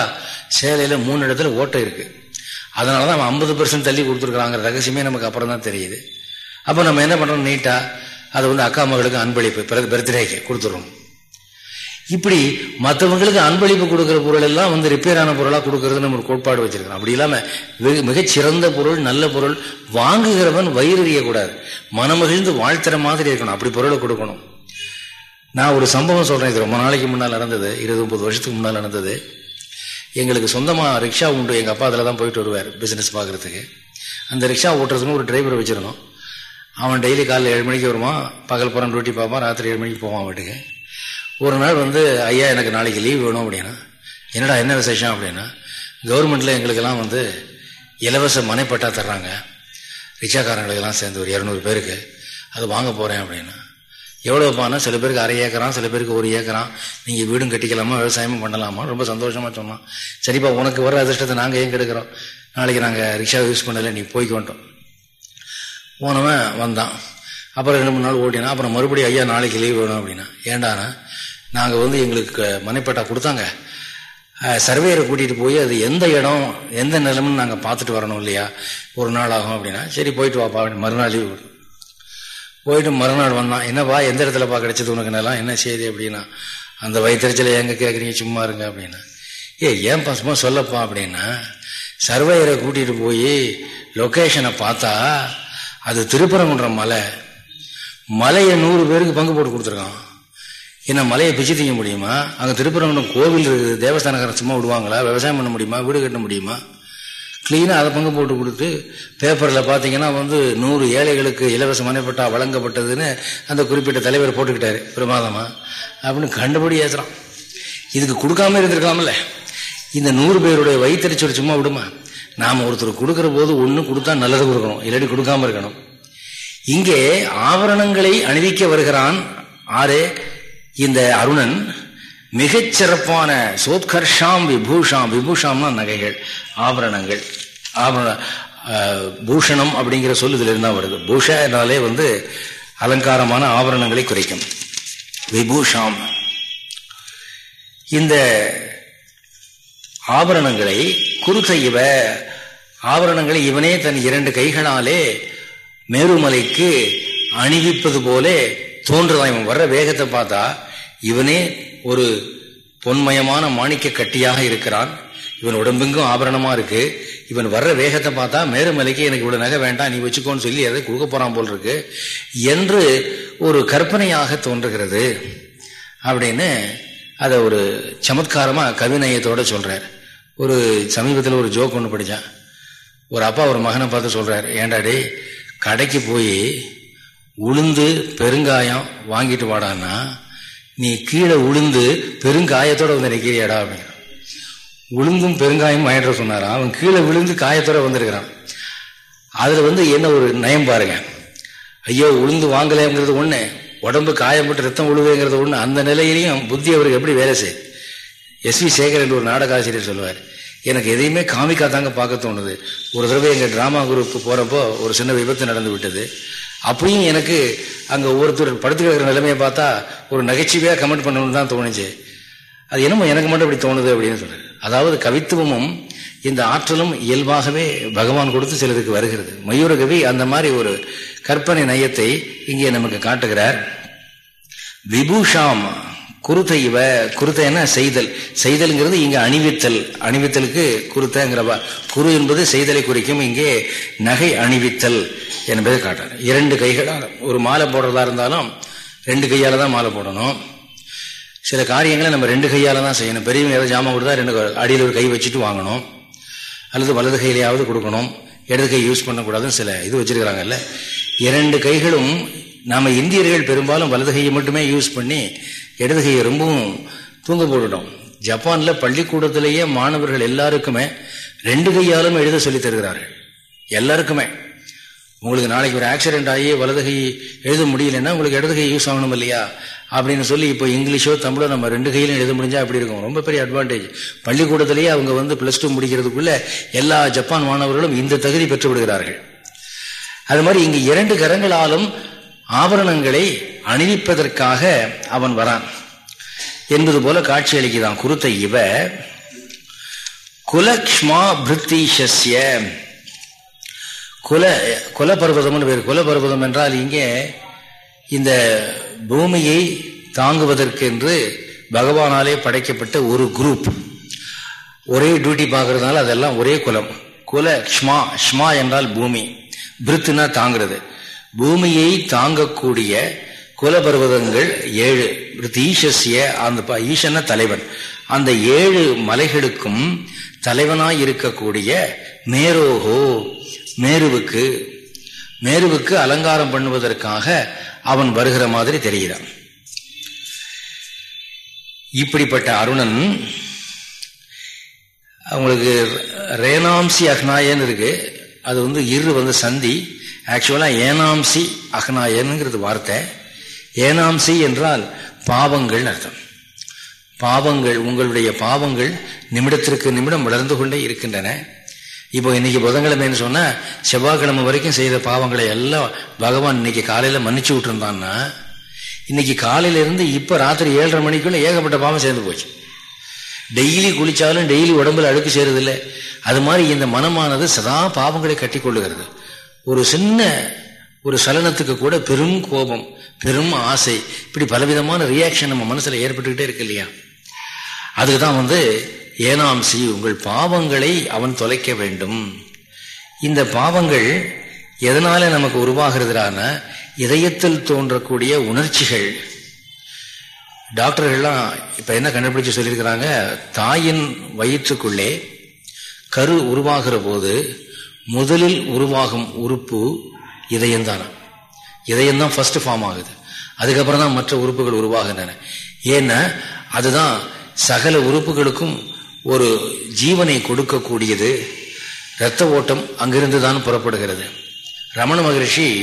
சேலையில் மூணு இடத்துல ஓட்டை இருக்குது அதனால தான் அவன் ஐம்பது பர்சன்ட் தள்ளி கொடுத்துருக்குறாங்கிற ரகசியமே நமக்கு அப்புறம் தான் தெரியுது. அப்போ நம்ம என்ன பண்ணுறோம் நீட்டாக அதை வந்து அக்கா மகளுக்கு அன்பளிப்பு பர்த்டேக்கு கொடுத்துருவோம் இப்படி மற்றவங்களுக்கு அன்பளிப்பு கொடுக்குற பொருள் எல்லாம் வந்து ரிப்பேர் ஆன பொருளாக கொடுக்கறது நம்ம ஒரு கோட்பாடு வச்சிருக்கிறோம். அப்படி இல்லாமல் மிகச்சிறந்த பொருள் நல்ல பொருள் வாங்குகிறவன் வயிறு கூடாது மனமகிழ்ந்து வாழ்த்துற மாதிரி இருக்கணும். அப்படி பொருளை கொடுக்கணும். நான் ஒரு சம்பவம் சொல்கிறேன் இது ரொம்ப நாளைக்கு முன்னால் நடந்தது. இருபது முப்பது வருஷத்துக்கு முன்னால் நடந்தது. எங்களுக்கு சொந்தமாக ரிக்ஷா உண்டு. எங்கள் அப்பா அதில் தான் போயிட்டு வருவார். பிஸ்னஸ் பார்க்குறதுக்கு அந்த ரிக்ஷா ஓட்டுறதுன்னு ஒரு டிரைவர் வச்சுருந்தோம். அவன் டெய்லி காலையில் ஏழு மணிக்கு வருவான் பகல் புறம் டியூட்டி பார்ப்பான் ராத்திரி ஏழு மணிக்கு போவான் வீட்டுக்கு. ஒரு நாள் வந்து ஐயா எனக்கு நாளைக்கு லீவ் வேணும் அப்படின்னா என்னடா என்ன விசேஷம்? அப்படின்னா கவர்மெண்ட்டில் எங்களுக்கெல்லாம் வந்து இலவச மனைப்பட்டா தர்றாங்க. ரிக்ஷாக்காரங்களுக்கெல்லாம் சேர்ந்து ஒரு இரநூறு பேருக்கு. அது வாங்க போகிறேன் அப்படின்னா எவ்வளோப்பானா சில பேருக்கு அரை ஏக்கரான் சில பேருக்கு ஒரு ஏக்கரான். நீங்கள் வீடும் கட்டிக்கலாமா? விவசாயமும் பண்ணலாமா? ரொம்ப சந்தோஷமாக சொன்னோம் சரிப்பா உனக்கு வர அதிர்ஷ்டத்தை நாங்கள் ஏன் கெடுக்கிறோம்? நாளைக்கு நாங்கள் ரிக்ஷாவை யூஸ் பண்ணலை நீ போய்க்கு வந்துட்டோம் போனவன் வந்தான். அப்புறம் ரெண்டு மூணு நாள் ஓட்டினா அப்புறம் மறுபடியும் ஐயா நாளைக்கு லீவ் வேணும் அப்படின்னா. ஏண்டானா நாங்கள் வந்து எங்களுக்கு மனைப்பட்டா கொடுத்தாங்க. சர்வேயரை கூட்டிகிட்டு போய் அது எந்த இடம் எந்த நிலம்னு நாங்கள் பார்த்துட்டு வரணும் இல்லையா? ஒரு நாள் ஆகும் அப்படின்னா சரி போயிட்டு வாப்பா மறுநாள் லீவ் போயிட்டு மறுநாள் வந்தான். என்னப்பா எந்த இடத்துலப்பா கிடைச்சது உனக்கு நிலம்? என்ன செய்தி அப்படின்னா அந்த வயிற்றுச்சல எங்கே கேட்குறீங்க சும்மா இருங்க அப்படின்னா. ஏ ஏன் சும்மா சொல்லப்பா அப்படின்னா சர்வேயரை கூட்டிகிட்டு போய் லொக்கேஷனை பார்த்தா அது திருப்பரங்குன்றம் மலை. மலையை நூறு பேருக்கு பங்கு போட்டு கொடுத்துருக்கான். என்ன மலையை பிச்சு திங்க முடியுமா? அங்கே திருப்பரங்குன்றம் கோவில் இருக்குது. தேவஸ்தானக்காரன் சும்மா விடுவாங்களா? விவசாயம் பண்ண முடியுமா? வீடு கட்ட முடியுமா? கிளீனாக அதை பங்கு போட்டு கொடுத்து பேப்பரில் பார்த்தீங்கன்னா வந்து நூறு ஏழைகளுக்கு இலவச மனைப்பட்டா வழங்கப்பட்டதுன்னு அந்த குறிப்பிட்ட தலைவர் போட்டுக்கிட்டாரு. பிரமாதமாக அப்படின்னு கண்டுபடி ஏற்றுறான் இதுக்கு கொடுக்காம இருந்திருக்கலாம்ல. இந்த நூறு பேருடைய வயிற்றுச்சொல் சும்மா விடுமா? நாம் ஒருத்தர் கொடுக்குற போது ஒன்று கொடுத்தா நல்லது கொடுக்கணும் இல்லாட்டி கொடுக்காம இருக்கணும். இங்கே ஆவரணங்களை அணிவிக்க வருகிறான் ஆரே இந்த அருணன். மிகச்சிறப்பான சோத்கர்ஷாம் விபூஷாம் விபூஷாம்னா நகைகள் ஆபரணங்கள். ஆபரண பூஷணம் அப்படிங்கிற சொல் இதுல இருந்தா வருது. பூஷனாலே வந்து அலங்காரமான ஆபரணங்களை குறைக்கும். விபூஷாம். இந்த ஆபரணங்களை குருத்த இவ ஆபரணங்களை இவனே தன் இரண்டு கைகளாலே மேருமலைக்கு அணிவிப்பது போலே தோன்றுதான் இவன் வர்ற வேகத்தை பார்த்தா இவனே ஒரு பொன்மயமான மாணிக்க கட்டியாக இருக்கிறான். இவன் உடம்பெங்கும் ஆபரணமா இருக்கு. இவன் வர்ற வேகத்தை பார்த்தா மேருமலைக்கு எனக்கு இவ்வளவு நகை வேண்டாம் நீ வச்சுக்கோன்னு சொல்லி அதை கொடுக்க போறான் போல் இருக்கு என்று ஒரு கற்பனையாக தோன்றுகிறது. அப்படின்னு அதை ஒரு சமத்காரமாக கவிநயத்தோடு சொல்கிறார் ஒரு சமீபத்தில் ஒரு ஜோக் ஒன்று படித்தான் ஒரு அப்பா ஒரு மகனை பார்த்து சொல்கிறார் ஏண்டாடி கடைக்கு போய் உளுந்து பெருங்காயம் வாங்கிட்டு வாடான்னா நீ கீழே உளுந்து பெருங்காயத்தோட வந்து நிற்கிறியாடா அப்படிங்கிறான் உளுந்தும் பெருங்காயம் வாங்கிட்டு சொன்னாரான் அவன் கீழே விழுந்து காயத்தோட வந்திருக்கிறான். அதில் வந்து என்ன ஒரு நயம் பாருங்க. ஐயோ உளுந்து வாங்கலைங்கிறது ஒன்று உடம்பு காயப்பட்டு ரத்தம் உழுவுங்கிறது ஒன்று அந்த நிலையிலையும் புத்தி அவருக்கு எப்படி வேலை செய்யுது? எஸ் வி சேகர் என்று ஒரு நாடக ஆசிரியர் சொல்லுவார் எனக்கு எதையுமே காமிக்கா தாங்க பார்க்க தோணுது. ஒரு தடவை எங்கள் ட்ராமா குரூப்பு போகிறப்போ ஒரு சின்ன விபத்து நடந்து விட்டது. அப்பயும் எனக்கு அங்கே ஒவ்வொருத்தர் படுத்து கிடக்கிற நிலைமையை பார்த்தா ஒரு நகைச்சுவையாக கமெண்ட் பண்ணணும்னு தான் தோணுச்சு. அது என்னமோ எனக்கு மட்டும் இப்படி தோணுது அப்படின்னு சொல்கிறேன் அதாவது கவித்துவமும் இந்த ஆற்றலும் இயல்பாகவே பகவான் கொடுத்து சிலருக்கு வருகிறது. மயூரகவி அந்த மாதிரி ஒரு கற்பனை நயத்தை இங்கே நமக்கு காட்டுகிறார். விபூஷாம் குருத்தை இவ குருத்தைன்னா செய்தல். செய்தல்ங்கிறது இங்கே அணிவித்தல். அணிவித்தலுக்கு குருத்தங்கிறவா குரு என்பது செய்தலை குறிக்கும் இங்கே நகை அணிவித்தல் என்பதை காட்டுறாரு. இரண்டு கைகளால் ஒரு மாலை போடுறதா இருந்தாலும் ரெண்டு கையால் தான் மாலை போடணும். சில காரியங்களை நம்ம ரெண்டு கையால் தான் செய்யணும். பெரியவங்க ஏதாவது ஜாமான் கொடுத்தா ரெண்டு அடியில் ஒரு கை வச்சுட்டு வாங்கணும். அல்லது வலது கையிலையாவது கொடுக்கணும். இடது கை யூஸ் பண்ணக்கூடாதுன்னு சில இது வச்சிருக்கிறாங்கல்ல. இரண்டு கைகளும் நாம் இந்தியர்கள் பெரும்பாலும் வலது கையை மட்டுமே யூஸ் பண்ணி இடது கையை ரொம்பவும் தூங்க போட்டுட்டோம். ஜப்பானில் பள்ளிக்கூடத்திலேயே மாணவர்கள் எல்லாருக்குமே ரெண்டு கையாலும் எழுத சொல்லி தருகிறார்கள். எல்லாருக்குமே. உங்களுக்கு நாளைக்கு ஒரு ஆக்சிடென்ட் ஆகி வலது கை எழுத முடியலன்னா உங்களுக்கு இடது கை யூஸ் ஆகணும் இல்லையா? அப்படின்னு சொல்லி இப்போ இங்கிலீஷோ தமிழோ நம்ம ரெண்டு கையிலும் எழுத முடிஞ்சா அப்படி இருக்கும். ரொம்ப பெரிய அட்வான்டேஜ் பள்ளிக்கூடத்திலேயே அவங்க வந்து பிளஸ் டூ முடிக்கிறதுக்குள்ள எல்லா ஜப்பான் மாணவர்களும் இந்த தகுதி பெற்று விடுகிறார்கள் அது மாதிரி இங்கு இரண்டு கரங்களாலும் ஆபரணங்களை அணிவிப்பதற்காக அவன் வரான். என்பது போல காட்சி அளிக்குதான் குருத்த இவ. குலக்ஷ்மா பிருத்தீஷஸ்ய. குல குலபர்வதம்னு பேர். குலபர்வதம் என்றால் இங்கே இந்த பூமியை தாங்குவதற்கென்று பகவானாலே படைக்கப்பட்ட ஒரு குரூப் ஒரே டியூட்டி பார்க்கறதுனால அதெல்லாம் ஒரே குலம். குல க்ஷ்மா ஷ்மா என்றால் பூமி. பிரித்துனா தாங்கிறது. பூமியை தாங்கக்கூடிய குலபர்வதங்கள் ஏழு. ஈஷஸ்ய அந்த ஈசன தலைவன். அந்த ஏழு மலைகளுக்கும் தலைவனாய் இருக்கக்கூடிய மேரோகோ மேருவுக்கு மேருவுக்கு அலங்காரம் பண்ணுவதற்காக அவன் வருகிற மாதிரி தெரிகிறான். இப்படிப்பட்ட அருணன் அவங்களுக்கு ரேனாம்சி அக்னாயன்னு இருக்கு. அது வந்து இரு வந்து சந்தி. ஆக்சுவலாக ஏனாம்சி அக்னாயனுங்கிறது வார்த்தை. ஏனாம்சி என்றால் பாவங்கள் அர்த்தம். பாவங்கள் உங்களுடைய பாவங்கள் நிமிடத்திற்கு நிமிடம் வளர்ந்து கொண்டே இருக்கின்றன. இப்போ இன்னைக்கு புதன்கிழமைன்னு சொன்னா செவ்வாய்க்கிழமை வரைக்கும் செய்த பாவங்களை எல்லாம் பகவான் இன்னைக்கு காலையில மன்னிச்சு விட்டுருந்தான்னா இன்னைக்கு காலையில இருந்து இப்ப ராத்திரி ஏழரை மணிக்குள்ள ஏகப்பட்ட பாவம் சேர்ந்து போச்சு. டெய்லி குளிச்சாலும் டெய்லி உடம்புல அழுக்கு சேருதில்லை. அது மாதிரி இந்த மனமானது சதா பாவங்களை கட்டி கொள்ளுகிறது ஒரு சின்ன ஒரு சலனத்துக்கு கூட பெரும் கோபம் பெரும் ஆசை இப்படி பலவிதமான ரியாக்ஷன் நம்ம மனசுல ஏற்பட்டுக்கிட்டே இருக்கு இல்லையா? அதுக்கு தான் வந்து ஏனாம்சி உங்கள் பாவங்களை அவன் தொலைக்க வேண்டும். இந்த பாவங்கள் எதனால நமக்கு உருவாகிறதுனால இதயத்தில் தோன்றக்கூடிய உணர்ச்சிகள். டாக்டர்கள்லாம் இப்ப என்ன கண்டுபிடிச்சு சொல்லியிருக்கிறாங்க? தாயின் வயிற்றுக்குள்ளே கரு உருவாகிற போது முதலில் உருவாகும் உறுப்பு இதயம்தானா? இதயம் தான் ஃபர்ஸ்ட் ஃபார்ம் ஆகுது. அதுக்கப்புறம் தான் மற்ற உறுப்புகள் உருவாகின்றன. ஏன்னா அதுதான் சகல உறுப்புகளுக்கும் ஒரு ஜீவனை கொடுக்கக்கூடியது இரத்த ஓட்டம் அங்கிருந்து தான் புறப்படுகிறது. ரமண மகரிஷி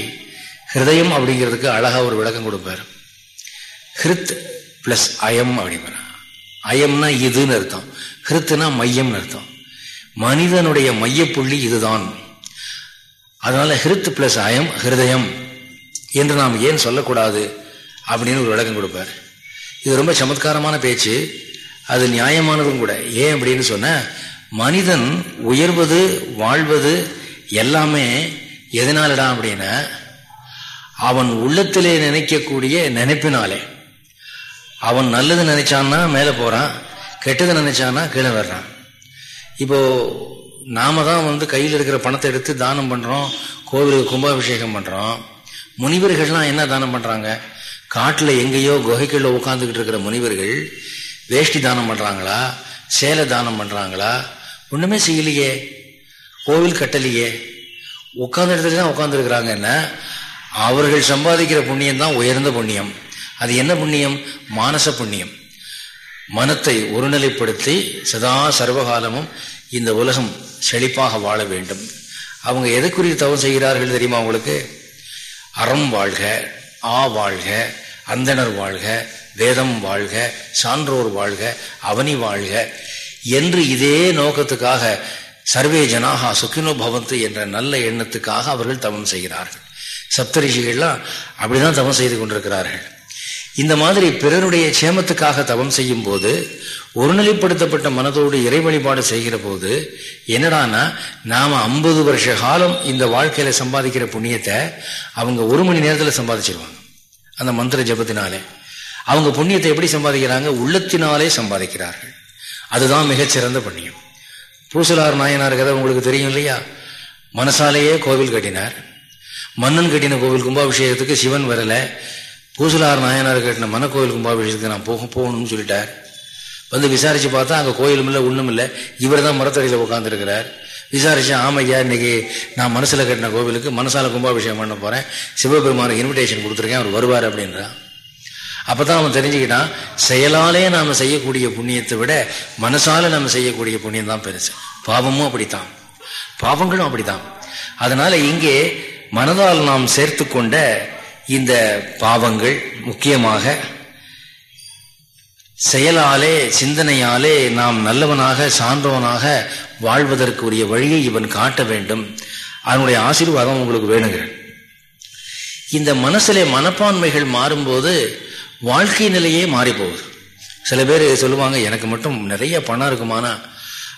ஹிருதயம் அப்படிங்கிறதுக்கு அழகாக ஒரு விளக்கம் கொடுப்பார். ஹிருத் பிளஸ் அயம் அப்படிங்கிற அயம்னா இதுன்னு அர்த்தம். ஹிருத்துனா மையம்னு அர்த்தம். மனிதனுடைய மையப்புள்ளி இதுதான். அதனால ஹிருத் பிளஸ் அயம் ஹிருதயம் என்று நாம் ஏன் சொல்லக்கூடாது அப்படின்னு ஒரு விளக்கம் கொடுப்பார். இது ரொம்ப சமத்காரமான பேச்சு. அது நியாயமானதும் கூட. ஏன் அப்படின்னு சொன்ன மனிதன் உயர்வது வாழ்வது எல்லாமே எதனாலடா அப்படின்னா அவன் உள்ளத்திலே நினைக்கக்கூடிய நினைப்பினாலே. அவன் நல்லது நினைச்சான்னா மேலே போகிறான் கெட்டது நினைச்சான்னா கீழே வர்றான். இப்போ நாம தான் வந்து கையில் இருக்கிற பணத்தை எடுத்து தானம் பண்ணுறோம் கோவிலுக்கு கும்பாபிஷேகம் பண்ணுறோம் முனிவர்கள்லாம் என்ன தானம் பண்ணுறாங்க காட்டில் எங்கேயோ குகைக்குள்ள உட்காந்துக்கிட்டு இருக்கிற முனிவர்கள் வேஷ்டி தானம் பண்ணுறாங்களா சேலை தானம் பண்ணுறாங்களா ஒன்றுமே செய்யலையே. கோவில் கட்டலையே. உட்கார்ந்த இடத்துல தான் உட்காந்துருக்குறாங்கன்னா அவர்கள் சம்பாதிக்கிற புண்ணியம் தான் உயர்ந்த புண்ணியம். அது என்ன புண்ணியம்? மானச புண்ணியம். மனத்தை ஒருநிலைப்படுத்தி சதா சர்வகாலமும் இந்த உலகம் செழிப்பாக வாழ வேண்டும். அவங்க எதுக்குரிய தவம் செய்கிறார்கள் தெரியுமா அவங்களுக்கு அறம் வாழ்க ஆ வாழ்க அந்தனர் வாழ்க வேதம் வாழ்க சான்றோர் வாழ்க அவனி வாழ்க. என்று இதே நோக்கத்துக்காக சர்வே ஜனாகா சுக்கினோ பவந்து என்ற நல்ல எண்ணத்துக்காக அவர்கள் தவம் செய்கிறார்கள். சப்தரிஷிகள்லாம் அப்படிதான் தவம் செய்து கொண்டிருக்கிறார்கள். இந்த மாதிரி பிறருடைய சேமத்துக்காக தவம் செய்யும் போது ஒருநிலைப்படுத்தப்பட்ட மனதோடு இறை வழிபாடு செய்கிற போது என்னடானா நாம ஐம்பது வருஷ காலம் இந்த வாழ்க்கையில சம்பாதிக்கிற புண்ணியத்தை அவங்க ஒரு மணி நேரத்தில் சம்பாதிச்சிருவாங்க. அந்த மந்திர ஜபத்தினாலே. அவங்க புண்ணியத்தை எப்படி சம்பாதிக்கிறாங்க? உள்ளத்தினாலே சம்பாதிக்கிறார்கள். அதுதான் மிகச்சிறந்த புண்ணியம். பூசலார் நாயனார் கதை உங்களுக்கு தெரியும் இல்லையா? மனசாலேயே கோவில் கட்டினார். மன்னன் கட்டின கோவில் கும்பாபிஷேகத்துக்கு சிவன் வரலை. பூசலார் நாயனார் கட்டின மனக்கோவில் கும்பாபிஷேகத்துக்கு நான் போக போகணும்னு சொல்லிட்டார். வந்து விசாரிச்சு பார்த்தா அங்கே கோயிலும் இல்லை ஒன்றும் இல்லை. இவர் தான் மரத்தடியில் உட்காந்துருக்கிறார் விசாரித்து ஆமையா இன்னைக்கு நான் மனசில் கட்டின கோவிலுக்கு மனசால கும்பாபிஷேகம் பண்ண போகிறேன் சிவபெருமானுக்கு இன்விடேஷன் கொடுத்துருக்கேன் அவர் வருவார் அப்படின்றான். அப்பதான் அவன் தெரிஞ்சுக்கிட்டான் செயலாலே நாம செய்யக்கூடிய புண்ணியத்தை விட மனசால நம்ம செய்யக்கூடிய புண்ணியம் தான் பெருசு. பாவமும் அப்படித்தான். பாவங்களும் அப்படித்தான். அதனால இங்கே மனதால் நாம் சேர்த்து கொண்ட இந்த பாவங்கள் முக்கியமாக செயலாலே சிந்தனையாலே நாம் நல்லவனாக சான்றவனாக வாழ்வதற்குரிய வழியை இவன் காட்ட வேண்டும். அவனுடைய ஆசீர்வாதம் உங்களுக்கு வேணுங்கிறேன் இந்த மனசிலே மனப்பான்மைகள் மாறும்போது வாழ்க்கை நிலையே மாறி போகுது சில பேர் சொல்லுவாங்க எனக்கு மட்டும் நிறைய பணம் இருக்குமானா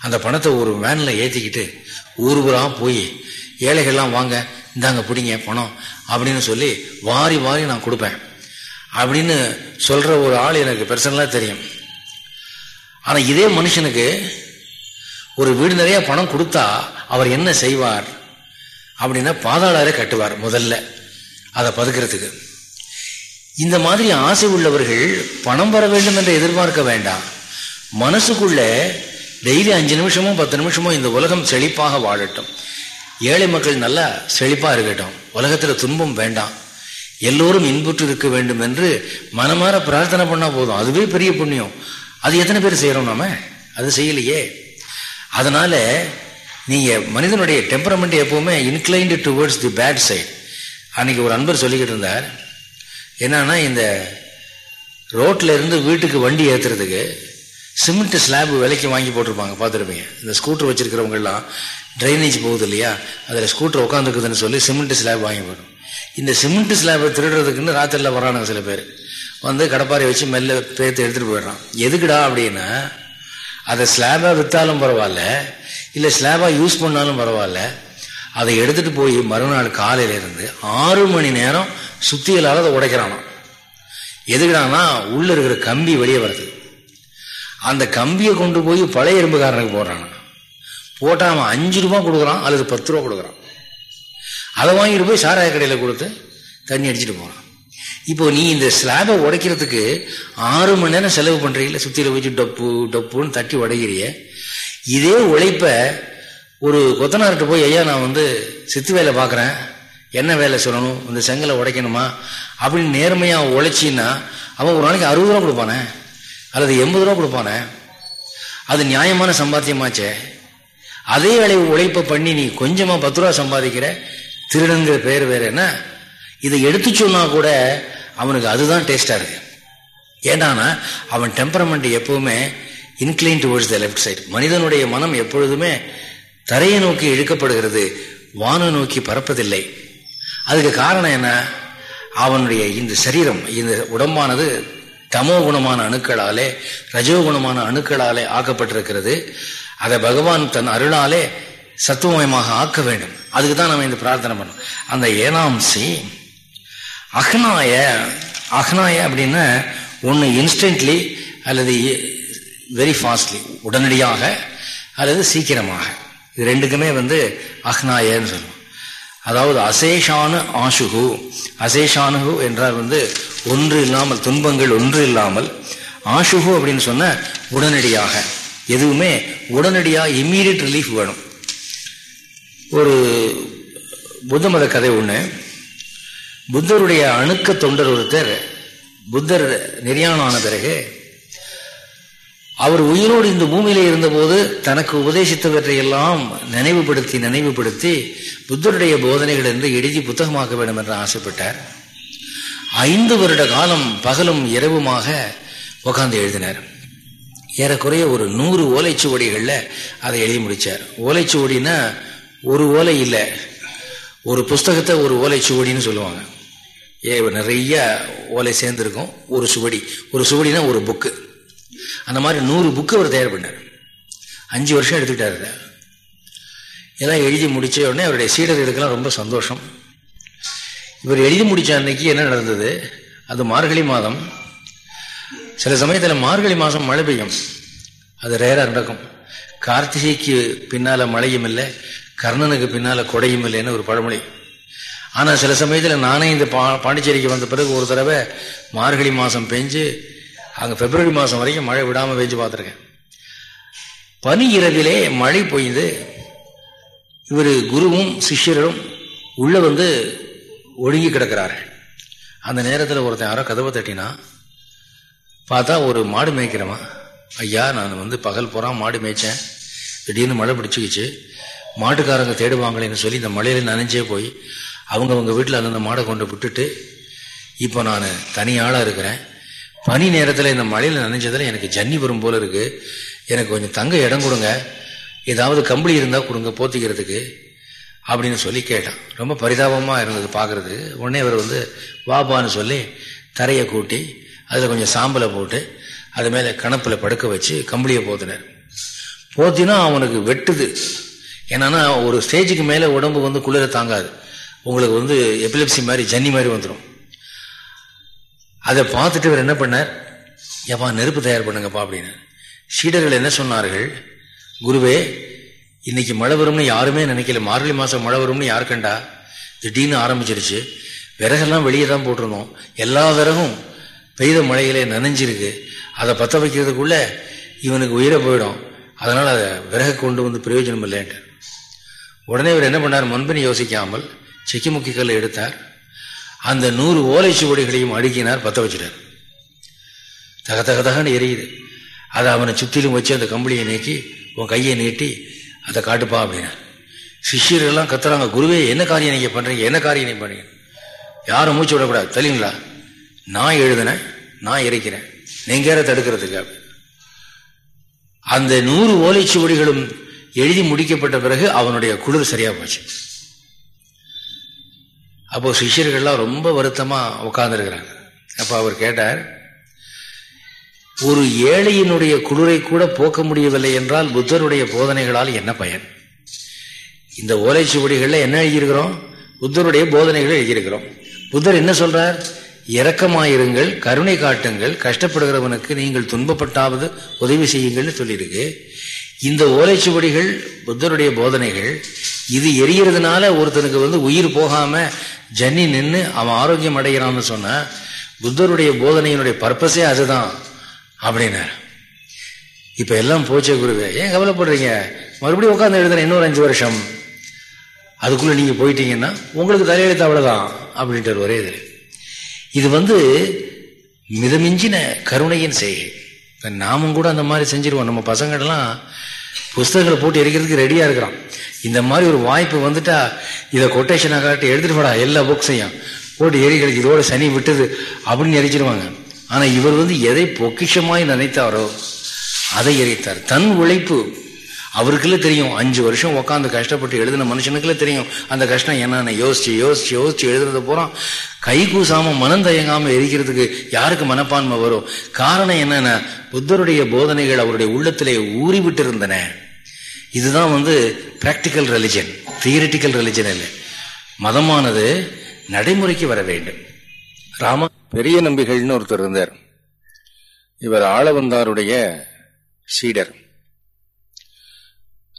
அந்த பணத்தை ஒரு வேனில் ஏற்றிக்கிட்டு ஊர் ஊராக போய் ஏழைகள்லாம் வாங்க இந்தாங்க பிடிங்க பணம் அப்படின்னு சொல்லி வாரி வாரி நான் கொடுப்பேன். அப்படின்னு சொல்கிற ஒரு ஆள் எனக்கு பர்சனலாக தெரியும். ஆனால் இதே மனுஷனுக்கு ஒரு வீடு நிறைய பணம் கொடுத்தா அவர் என்ன செய்வார்? அப்படின்னா பாதாளரே கட்டுவார் முதல்ல அதை பதுக்கிறதுக்கு. இந்த மாதிரி ஆசை உள்ளவர்கள் பணம் வர வேண்டும் என்று எதிர்பார்க்க வேண்டாம். மனசுக்குள்ள டெய்லி அஞ்சு நிமிஷமோ பத்து நிமிஷமோ இந்த உலகம் செழிப்பாக வாழட்டும். ஏழை மக்கள் நல்லா செழிப்பாக இருக்கட்டும். உலகத்தில் துன்பம் வேண்டாம். எல்லோரும் இன்புற்று இருக்க வேண்டும் என்று மனமாற பிரார்த்தனை பண்ணால் போதும். அதுவே பெரிய புண்ணியம். அது எத்தனை பேர் செய்கிறோம் நாம? அது செய்யலையே. அதனால் நீங்கள் மனிதனுடைய டெம்பரமெண்ட் எப்போவுமே inclined towards the bad side அன்னைக்கு ஒரு அன்பர் சொல்லிக்கிட்டு இருந்தார். என்னன்னா இந்த ரோட்ல இருந்து வீட்டுக்கு வண்டி ஏத்துறதுக்கு சிமெண்ட் ஸ்லாப் விலைக்கு வாங்கி போட்டிருப்பாங்க. பார்த்துருப்பீங்க. இந்த ஸ்கூட்டர் வச்சிருக்கிறவங்கெல்லாம் ட்ரைனேஜ் போகுது இல்லையா? அதில் ஸ்கூட்டர் உட்காந்துருக்குதுன்னு சொல்லி சிமெண்ட் ஸ்லாப் வாங்கி போடும். இந்த சிமெண்ட் ஸ்லாபை திருடுறதுக்குன்னு ராத்திரியில் வரானுங்க சில பேர். வந்து கடப்பாறை வச்சு மெல்ல பேர்த்து எடுத்துகிட்டு போயிடுறான். எதுக்குடா அப்படின்னா அதை ஸ்லாபாக விற்றாலும் பரவாயில்ல இல்லை ஸ்லாபாக யூஸ் பண்ணாலும் பரவாயில்ல. அதை எடுத்துகிட்டு போய் மறுநாள் காலையிலேருந்து ஆறு மணி நேரம் சுத்திகளால் அதை உடைக்கிறானா? எதுக்குடானா உள்ள இருக்கிற கம்பி வெளியே வருது. அந்த கம்பியை கொண்டு போய் பழைய எறும்புக்காரனுக்கு போடுறானா. போட்டால் அவன் அஞ்சு ரூபா கொடுக்குறான் அல்லது பத்து ரூபா கொடுக்குறான். அதை வாங்கிட்டு போய் சாராய கடையில் கொடுத்து தண்ணி அடிச்சுட்டு போகிறான் இப்போ நீ இந்த ஸ்லாபை உடைக்கிறதுக்கு ஆறு மணி நேரம் செலவு பண்ணுறீங்கள சுத்தியில வச்சு டப்பு டப்புன்னு தட்டி உடைக்கிறிய. இதே உழைப்ப ஒரு கொத்தனார்கிட்ட போய் ஐயா நான் வந்து சித்து வேலை பார்க்குறேன். என்ன வேலை சொல்லணும்? இந்த செங்கலை உடைக்கணுமா? அப்படின்னு நேர்மையாக உழைச்சின்னா அவன் ஒரு நாளைக்கு அறுபது ரூபா கொடுப்பானே? அல்லது எண்பது ரூபா கொடுப்பானே? அது நியாயமான சம்பாத்தியமாச்சே? அதே வேலை உழைப்பை பண்ணி நீ கொஞ்சமாக பத்து ரூபா சம்பாதிக்கிற? திருடங்கிற பேர் வேற என்ன? இதை எடுத்து சொன்னா கூட அவனுக்கு அதுதான் டேஸ்ட்டாக இருக்கு. ஏன்னா அவன் டெம்பரமெண்ட் எப்பவுமே incline towards the left side மனிதனுடைய மனம் எப்பொழுதுமே தரையை நோக்கி இழுக்கப்படுகிறது வான நோக்கி பறப்பதில்லை அதுக்கு காரணம் என்ன? அவனுடைய இந்த சரீரம் இந்த உடம்பானது தமோ குணமான அணுக்களாலே ரஜோகுணமான அணுக்களாலே ஆக்கப்பட்டிருக்கிறது. அதை பகவான் தன் அருளாலே சத்துவமயமாக ஆக்க வேண்டும். அதுக்கு தான் நம்ம இந்த பிரார்த்தனை பண்ணோம். அந்த ஏனாம்சி அக்னாய அக்னாய அப்படின்னா ஒன்று இன்ஸ்டன்ட்லி அல்லது வெரி ஃபாஸ்ட்லி உடனடியாக அல்லது சீக்கிரமாக. இது ரெண்டுக்குமே வந்து அஹ்னாயன்னு சொல்லுவோம். அதாவது அசேஷானு ஆசுகு. அசேஷானுகு என்றால் வந்து ஒன்று இல்லாமல் துன்பங்கள் ஒன்று இல்லாமல் ஆசுகு அப்படின்னு சொன்ன உடனடியாக. எதுவுமே உடனடியாக இம்மீடியட் ரிலீஃப் வேணும். ஒரு புத்த மத கதை ஒன்று புத்தருடைய அணுக்க தொண்டர் ஒருத்தர் புத்தர் நெறியானான பிறகு அவர் உயிரோடு இந்த பூமியில இருந்தபோது தனக்கு உபதேசித்தவற்றை எல்லாம் நினைவுபடுத்தி நினைவுபடுத்தி புத்தருடைய போதனைகள் என்று எழுதி புத்தகமாக்க வேண்டும் என்று ஆசைப்பட்டார். ஐந்து வருட காலம் பகலும் இரவுமாக உட்காந்து எழுதினார். ஏறக்குறைய ஒரு நூறு ஓலைச்சுவடிகளில் அதை எழுதி முடித்தார் ஓலைச்சுவடினா ஒரு ஓலை இல்லை ஒரு புஸ்தகத்தை ஒரு ஓலைச்சுவடின்னு சொல்லுவாங்க. ஏ நிறைய ஓலை சேர்ந்துருக்கும். ஒரு சுவடி ஒரு சுவடினா ஒரு புக்கு. அந்த மாதிரி நூறு புக்கு அவர் தயார் பண்ணார் அஞ்சு வருஷம் எடுத்துக்கிட்டாரு இதெல்லாம் எழுதி முடிச்ச உடனே அவருடைய சீடர்களுக்கெல்லாம் ரொம்ப சந்தோஷம். இவர் எழுதி முடிச்ச அன்னைக்கு என்ன நடந்தது? அது மார்கழி மாதம். சில சமயத்தில் மார்கழி மாதம் மழை பெய்யும். அது ரேராக நடக்கும். கார்த்திகைக்கு பின்னால மழையும் இல்லை கர்ணனுக்கு பின்னால கொடையும் இல்லைன்னு ஒரு பழமொழி. ஆனால் சில சமயத்தில் நானே இந்த பா பாண்டிச்சேரிக்கு வந்த பிறகு ஒரு தடவை மார்கழி மாதம் பெஞ்சு அங்கே பிப்ரவரி மாதம் வரைக்கும் மழை விடாமல் பெஞ்சு பார்த்துருக்கேன். பனி இரவிலே மழை பொய்ந்து இவர் குருவும் சிஷ்யரும் உள்ளே வந்து ஒழுங்கி கிடக்கிறார்கள் அந்த நேரத்தில் ஒருத்தன் யாரோ கதவை தட்டினா பார்த்தா ஒரு மாடு மேய்க்கிறவன் ஐயா நான் வந்து பகல் புறா மாடு மேய்ச்சேன். திடீர்னு மழை பிடிச்சிக்கிச்சு. மாட்டுக்காரங்க தேடுவாங்களேன்னு சொல்லி இந்த மழையில நனைஞ்சே போய் அவங்கவுங்க வீட்டில் அந்தந்த மாடை கொண்டு விட்டுட்டு இப்போ நான் தனி ஆளாக இருக்கிறேன். பனி நேரத்தில் இந்த மழையில் நனைஞ்சதில் எனக்கு ஜன்னி வரும் போல இருக்கு. எனக்கு கொஞ்சம் தங்க இடம் கொடுங்க. ஏதாவது கம்பளி இருந்தால் கொடுங்க போத்திக்கிறதுக்கு அப்படின்னு சொல்லி கேட்டான். ரொம்ப பரிதாபமாக இருந்தது பார்க்கறது உடனே அவர் வந்து வாபான்னு சொல்லி தரையை கூட்டி அதில் கொஞ்சம் சாம்பலை போட்டு அது மேலே கணப்பில் படுக்க வச்சு கம்பளியை போத்தினார். போத்தினா அவனுக்கு வெட்டுது. என்னன்னா ஒரு ஸ்டேஜுக்கு மேலே உடம்பு வந்து குளிர தாங்காது. உங்களுக்கு வந்து எபிலப்சி மாதிரி ஜன்னி மாதிரி வந்துடும் அதை பார்த்துட்டு இவர் என்ன பண்ணார்? எப்பா நெருப்பு தயார் பண்ணுங்கப்பா அப்படின்னு. சீடர்கள் என்ன சொன்னார்கள்? குருவே இன்னைக்கு மழை வரும்னு யாருமே நினைக்கல. மார்கழி மாதம் மழை வரும்னு யார் கண்டா? திடீர்னு ஆரம்பிச்சிருச்சு. விறகெல்லாம் வெளியே தான் போட்டிருந்தோம். எல்லா விறகும் பெய்த மழையிலே நனைஞ்சிருக்கு. அதை பற்ற வைக்கிறதுக்குள்ள இவனுக்கு உயிரை போயிடும். அதனால் அதை விறகை கொண்டு வந்து பிரயோஜனம் இல்லைன்ட்டு உடனே இவர் என்ன பண்ணார்? மண்பனி யோசிக்காமல் செக்கி கல்லை எடுத்தார். அந்த நூறு ஓலை சுவடிகளையும் அடுக்கினார் பற்ற வச்சிட்டார். தக தக தகன்னு எரியுது. அதை அவனை சுற்றிலும் வச்சு அந்த கம்பளியை நீக்கி உன் கையை நீட்டி அதை காட்டுப்பா அப்படின்னா சிஷியர்கள்லாம் கத்துறாங்க குருவே என்ன காரியம் நீங்க பண்றீங்க? என்ன காரியம் நீங்கள் பண்றீங்க? யாரும் மூச்சு விடக்கூடாது. தெரியுங்களா நான் எழுதினேன் நான் இறைக்கிறேன் நீங்க தடுக்கிறதுக்காக தடுக்கிறதுக்கு? அந்த நூறு ஓலைச்சுவடிகளும் எழுதி முடிக்கப்பட்ட பிறகு அவனுடைய குளிர் சரியா போச்சு. அப்போ சிஷியர்கள்லாம் ரொம்ப வருத்தமா உட்கார்ந்துருக்கிறாங்க அப்ப அவர் கேட்டார் ஒரு ஏழையினுடைய குளிரை கூட போக்க முடியவில்லை என்றால் புத்தருடைய போதனைகளால் என்ன பயன்? இந்த ஓலைச்சுவடிகள்ல என்ன எழுதியிருக்கிறோம்? புத்தருடைய போதனைகளை எழுதியிருக்கிறோம். புத்தர் என்ன சொல்றார்? இரக்கமாயிருங்கள் கருணை காட்டுங்கள் கஷ்டப்படுகிறவனுக்கு நீங்கள் துன்பப்பட்டாவது உதவி செய்யுங்கள்னு சொல்லியிருக்கு. இந்த ஓலைச்சுவடிகள் புத்தருடைய போதனைகள் இது எரியறதுனால ஒருத்தனுக்கு வந்து உயிர் போகாம ஜன்னி நின்று அவன் ஆரோக்கியம் அடைகிறான்னு சொன்ன புத்தருடைய போதனையினுடைய பர்பஸே அதுதான் அப்படின்னு இப்ப எல்லாம் போச்சே குருவே ஏன் கவலைப்படுறீங்க? மறுபடியும் உட்காந்து எழுதுறேன் இன்னொரு அஞ்சு வருஷம். அதுக்குள்ள நீங்க போயிட்டீங்கன்னா உங்களுக்கு தலையெழுத்து அவ்வளவுதான் அப்படின்ட்டு ஒரே இது. இது வந்து மிதமிஞ்சின கருணையின் செய்கை. நாமும் கூட அந்த மாதிரி செஞ்சிருவோம். நம்ம பசங்கள்லாம் புஸ்தகங்களை போட்டு எரிக்கிறதுக்கு ரெடியாக இருக்கிறான். இந்த மாதிரி ஒரு வாய்ப்பு வந்துட்டா இதை கொட்டேஷனாக காட்டி எடுத்துட்டு போடா எல்லா புக்ஸையும் போட்டு எரிகளுக்கு இதோட சனி விட்டது அப்படின்னு எரிச்சிருவாங்க. ஆனால் இவர் வந்து எதை பொக்கிஷமாய் நினைத்தாரோ அதை எரித்தார். தன் உழைப்பு அவருக்குள்ளே தெரியும். அஞ்சு வருஷம் உட்காந்து கஷ்டப்பட்டு எழுதின மனுஷனுக்குள்ள தெரியும். அந்த கஷ்டம் என்னன்னு யோசிச்சு யோசிச்சு யோசிச்சு எழுதுறது பூரா கை கூசாம மனம் தயங்காம எரிக்கிறதுக்கு யாருக்கு மனப்பான்மை வரும்? காரணம் என்னன்னா புத்தருடைய போதனைகள் அவருடைய உள்ளத்திலே ஊறிவிட்டு இருந்தன இதுதான் வந்து பிராக்டிக்கல் ரிலிஜன் தியரிட்டிக்கல் ரிலிஜன் இல்லை. மதமானது நடைமுறைக்கு வர வேண்டும். ராம பெரிய நம்பிகள்னு ஒருத்தர் இருந்தார். இவர் ஆளவந்தாருடைய சீடர்.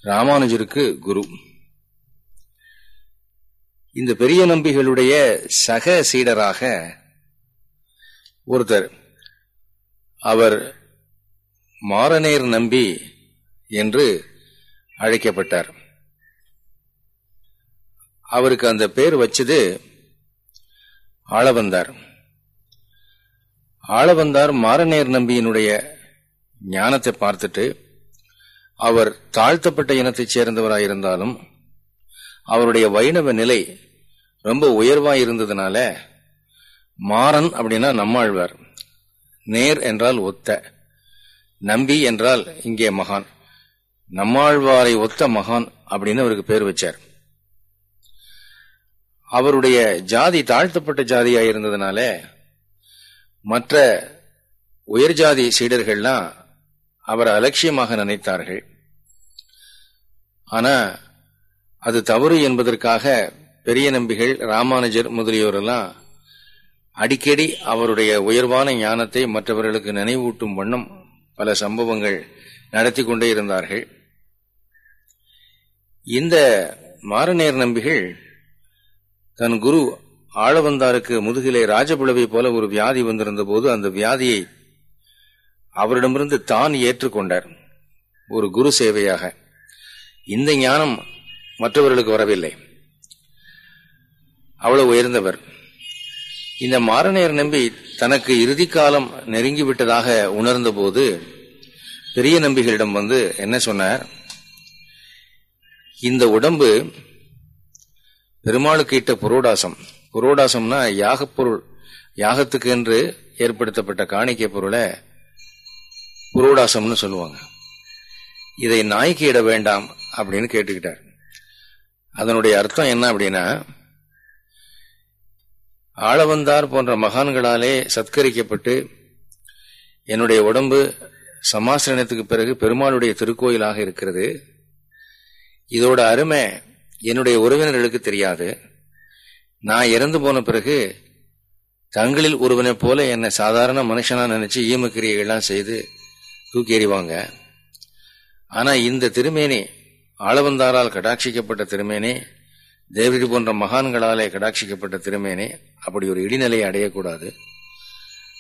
ராமானுஜருக்கு குரு. இந்த பெரிய நம்பிகளுடைய சக சீடராக ஒருத்தர் அவர் மாரநேர் நம்பி என்று அழைக்கப்பட்டார். அவருக்கு அந்த பேர் வச்சது ஆளவந்தார். ஆளவந்தார் மாரநேர் நம்பியினுடைய ஞானத்தை பார்த்துட்டு அவர் தாழ்த்தப்பட்ட இனத்தைச் சேர்ந்தவராயிருந்தாலும் அவருடைய வைணவ நிலை ரொம்ப உயர்வாக இருந்ததுனால மாறன் அப்படின்னா நம்மாழ்வார். நேர் என்றால் ஒத்த நம்பி என்றால் இங்கே மகான். நம்மாழ்வாரை ஒத்த மகான் அப்படின்னு அவருக்கு பேர் வச்சார். அவருடைய ஜாதி தாழ்த்தப்பட்ட ஜாதியாக இருந்ததுனால மற்ற உயர் ஜாதி சீடர்கள்லாம் அவரை அலட்சியமாக நினைத்தார்கள். ஆனா அது தவறு என்பதற்காக பெரிய நம்பிகள் ராமானுஜர் முதலியோரெல்லாம் அடிக்கடி அவருடைய உயர்வான ஞானத்தை மற்றவர்களுக்கு நினைவூட்டும் வண்ணம் பல சம்பவங்கள் நடத்தி கொண்டே இருந்தார்கள். இந்த மாரநேர் நம்பிகள் தன் குரு ஆளவந்தாருக்கு முதுகிலே ராஜபுலவை போல ஒரு வியாதி வந்திருந்த போது அந்த வியாதியை அவரிடமிருந்து தான் ஏற்றுக்கொண்டார். ஒரு குரு சேவையாக. இந்த ஞானம் மற்றவர்களுக்கு வரவில்லை. அவ்வளவு உயர்ந்தவர். இந்த மாரநேர் நம்பி தனக்கு இறுதி காலம் நெருங்கிவிட்டதாக உணர்ந்த போது பெரிய நம்பிகளிடம் வந்து என்ன சொன்னார்? இந்த உடம்பு பெருமாளுக்கு இட்ட புரோடாசம். புரோடாசம்னா யாகப்பொருள் யாகத்துக்கு என்று ஏற்படுத்தப்பட்ட காணிக்கை பொருளை புரோடாசம்னு சொல்லுவாங்க. இதை நாய்க்கு இட வேண்டாம். அப்படின்னு கேட்டுக்கிட்டார். அதனுடைய அர்த்தம் என்ன அப்படின்னா ஆளவந்தார் போன்ற மகான்களாலே சத்கரிக்கப்பட்டு என்னுடைய உடம்பு சமாசிரணத்துக்கு பிறகு பெருமாளுடைய திருக்கோயிலாக இருக்கிறது. இதோட அருமை என்னுடைய உறவினர்களுக்கு தெரியாது. நான் இறந்து போன பிறகு தங்களில் ஒருவனை போல என்னை சாதாரண மனுஷனா நினைச்சு ஈமக்கிரியெல்லாம் செய்து தூக்கி எறிவாங்க. ஆனா இந்த திருமேனி ஆளவந்தாரால் கடாட்சிக்கப்பட்ட திருமேனே தேவரி போன்ற மகான்களாலே கடாட்சிக்கப்பட்ட திருமேனே அப்படி ஒரு இடிநிலையை அடையக்கூடாது.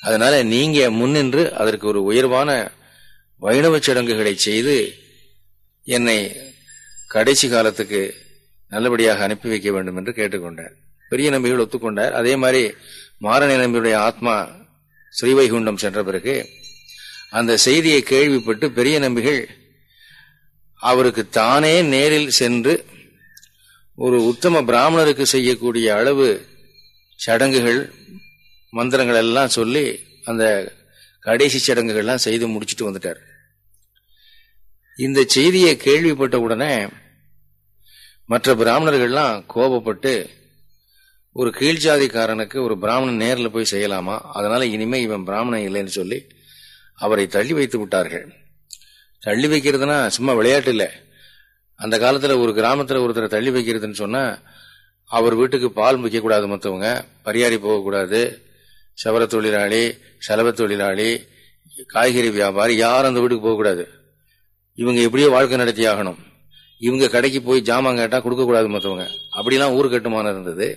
அதனால நீங்க முன்னின்று அதற்கு ஒரு உயர்வான வைணவ சடங்குகளை செய்து என்னை கடைசி காலத்துக்கு நல்லபடியாக அனுப்பி வைக்க வேண்டும் என்று கேட்டுக்கொண்டார் பெரிய நம்பிகள் ஒத்துக்கொண்டார். அதே மாதிரி மாரணி நம்பியுடைய ஆத்மா ஸ்ரீவைகுண்டம் சென்ற பிறகு அந்த செய்தியை கேள்விப்பட்டு பெரிய நம்பிகள் அவருக்கு தானே நேரில் சென்று ஒரு உத்தம பிராமணருக்கு செய்யக்கூடிய அளவு சடங்குகள் மந்திரங்கள் எல்லாம் சொல்லி அந்த கடைசி சடங்குகள்லாம் செய்து முடிச்சுட்டு வந்துட்டார். இந்த செய்தியை கேள்விப்பட்ட உடனே மற்ற பிராமணர்கள்லாம் கோபப்பட்டு ஒரு கீழ்ஜாதிக்காரனுக்கு ஒரு பிராமணன் நேரில் போய் செய்யலாமா? அதனால இனிமே இவன் பிராமணன் இல்லைன்னு சொல்லி அவரை தள்ளி வைத்து விட்டார்கள். தள்ளி வைக்கிறதுனா சும்மா விளையாட்டு இல்லை. அந்த காலத்தில் ஒரு கிராமத்தில் ஒருத்தரை தள்ளி வைக்கிறதுன்னு சொன்னால் அவர் வீட்டுக்கு பால் வைக்கக்கூடாது மற்றவங்க பரியாரி போகக்கூடாது. சவர தொழிலாளி செலவு தொழிலாளி காய்கறி வியாபாரி யாரும் அந்த வீட்டுக்கு போகக்கூடாது. இவங்க எப்படியோ வாழ்க்கை நடத்தி ஆகணும். இவங்க கடைக்கு போய் ஜாமான் கேட்டால் கொடுக்கக்கூடாது மற்றவங்க அப்படிலாம் ஊர் கட்டுமானம் இருந்தது.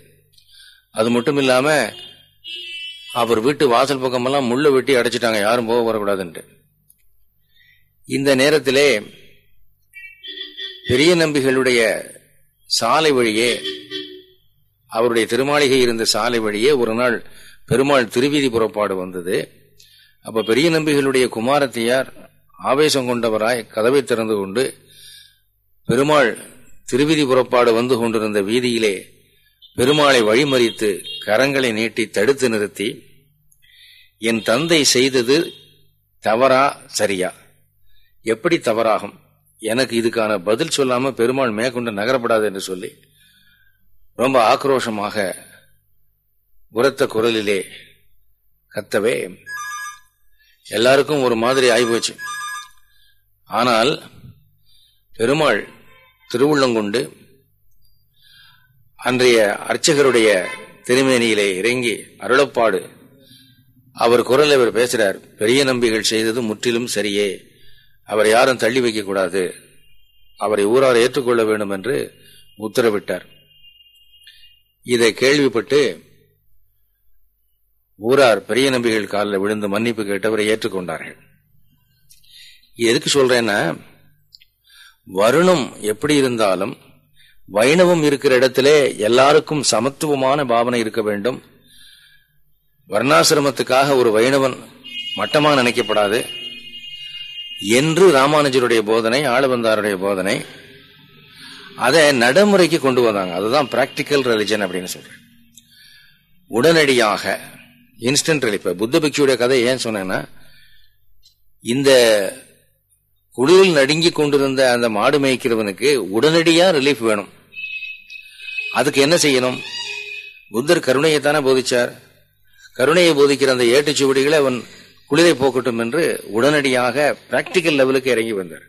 அது மட்டும் இல்லாமல் அவர் வீட்டு வாசல் பக்கமெல்லாம் முள்ள வெட்டி அடைச்சிட்டாங்க. யாரும் போக வரக்கூடாதுன்ட்டு. இந்த நேரத்திலே பெரிய நம்பிகளுடைய சாலை வழியே அவருடைய திருமாளிகை இருந்த சாலை வழியே ஒரு நாள் பெருமாள் திருவீதி புறப்பாடு வந்தது. அப்ப பெரிய நம்பிகளுடைய குமாரத்தியார் ஆவேசம் கொண்டவராய் கதவை திறந்து கொண்டு பெருமாள் திருவிதி புறப்பாடு வந்து கொண்டிருந்த வீதியிலே பெருமாளை வழிமறித்து கரங்களை நீட்டி தடுத்து நிறுத்தி என் தந்தை செய்தது தவறா சரியா? எப்படி தவறாகும்? எனக்கு இதுக்கான பதில் சொல்லாம பெருமாள் மேற்கொண்டு நகரப்படாது என்று சொல்லி ரொம்ப ஆக்ரோஷமாக உரத்த குரலிலே கத்தவே எல்லாருக்கும் ஒரு மாதிரி ஆகிப்போச்சு ஆனால் பெருமாள் திருவுள்ளங்கொண்டு அன்றைய அர்ச்சகருடைய திருமேனியிலே இறங்கி அருளப்பாடு. அவர் குரல் அவர் பேசுறார் பெரிய நம்பிகள் செய்தது முற்றிலும் சரியே. அவரை யாரும் தள்ளி வைக்கக்கூடாது அவரை ஊரார் ஏற்றுக்கொள்ள வேண்டும் என்று உத்தரவிட்டார். இதை கேள்விப்பட்டு ஊரார் பெரிய நம்பிகள் காலில் விழுந்து மன்னிப்பு கேட்டவரை ஏற்றுக்கொண்டார்கள். எதுக்கு சொல்றேன்னா வருணம் எப்படி இருந்தாலும் வைணவம் இருக்கிற இடத்திலே எல்லாருக்கும் சமத்துவமான பாவனை இருக்க வேண்டும். வர்ணாசிரமத்துக்காக ஒரு வைணவன் மட்டமாக நினைக்கப்படாது. என்று ராமானுஜருடைய போதனை ஆளவந்தாருடைய போதனை அதை நடைமுறைக்கு கொண்டு வந்தாங்க. அதுதான் பிராக்டிக்கல் ரிலிஜன் அப்படின்னு சொல்றேன் உடனடியாக இன்ஸ்டன்ட் ரிலீஃப் புத்த பிக்ஷுடைய கதை ஏன் சொன்னேன்னா இந்த குளிரில் நடுங்கி கொண்டிருந்த அந்த மாடு மேய்க்கிறவனுக்கு உடனடியா ரிலீஃப் வேணும். அதுக்கு என்ன செய்யணும்? புத்தர் கருணையைத்தானே போதிச்சார். கருணையை போதிக்கிற அந்த ஏட்டுச்சுவடிகளை அவன் குளிரை போக்கட்டும் என்று உடனடியாக பிராக்டிக்கல் லெவலுக்கு இறங்கி வந்தார்.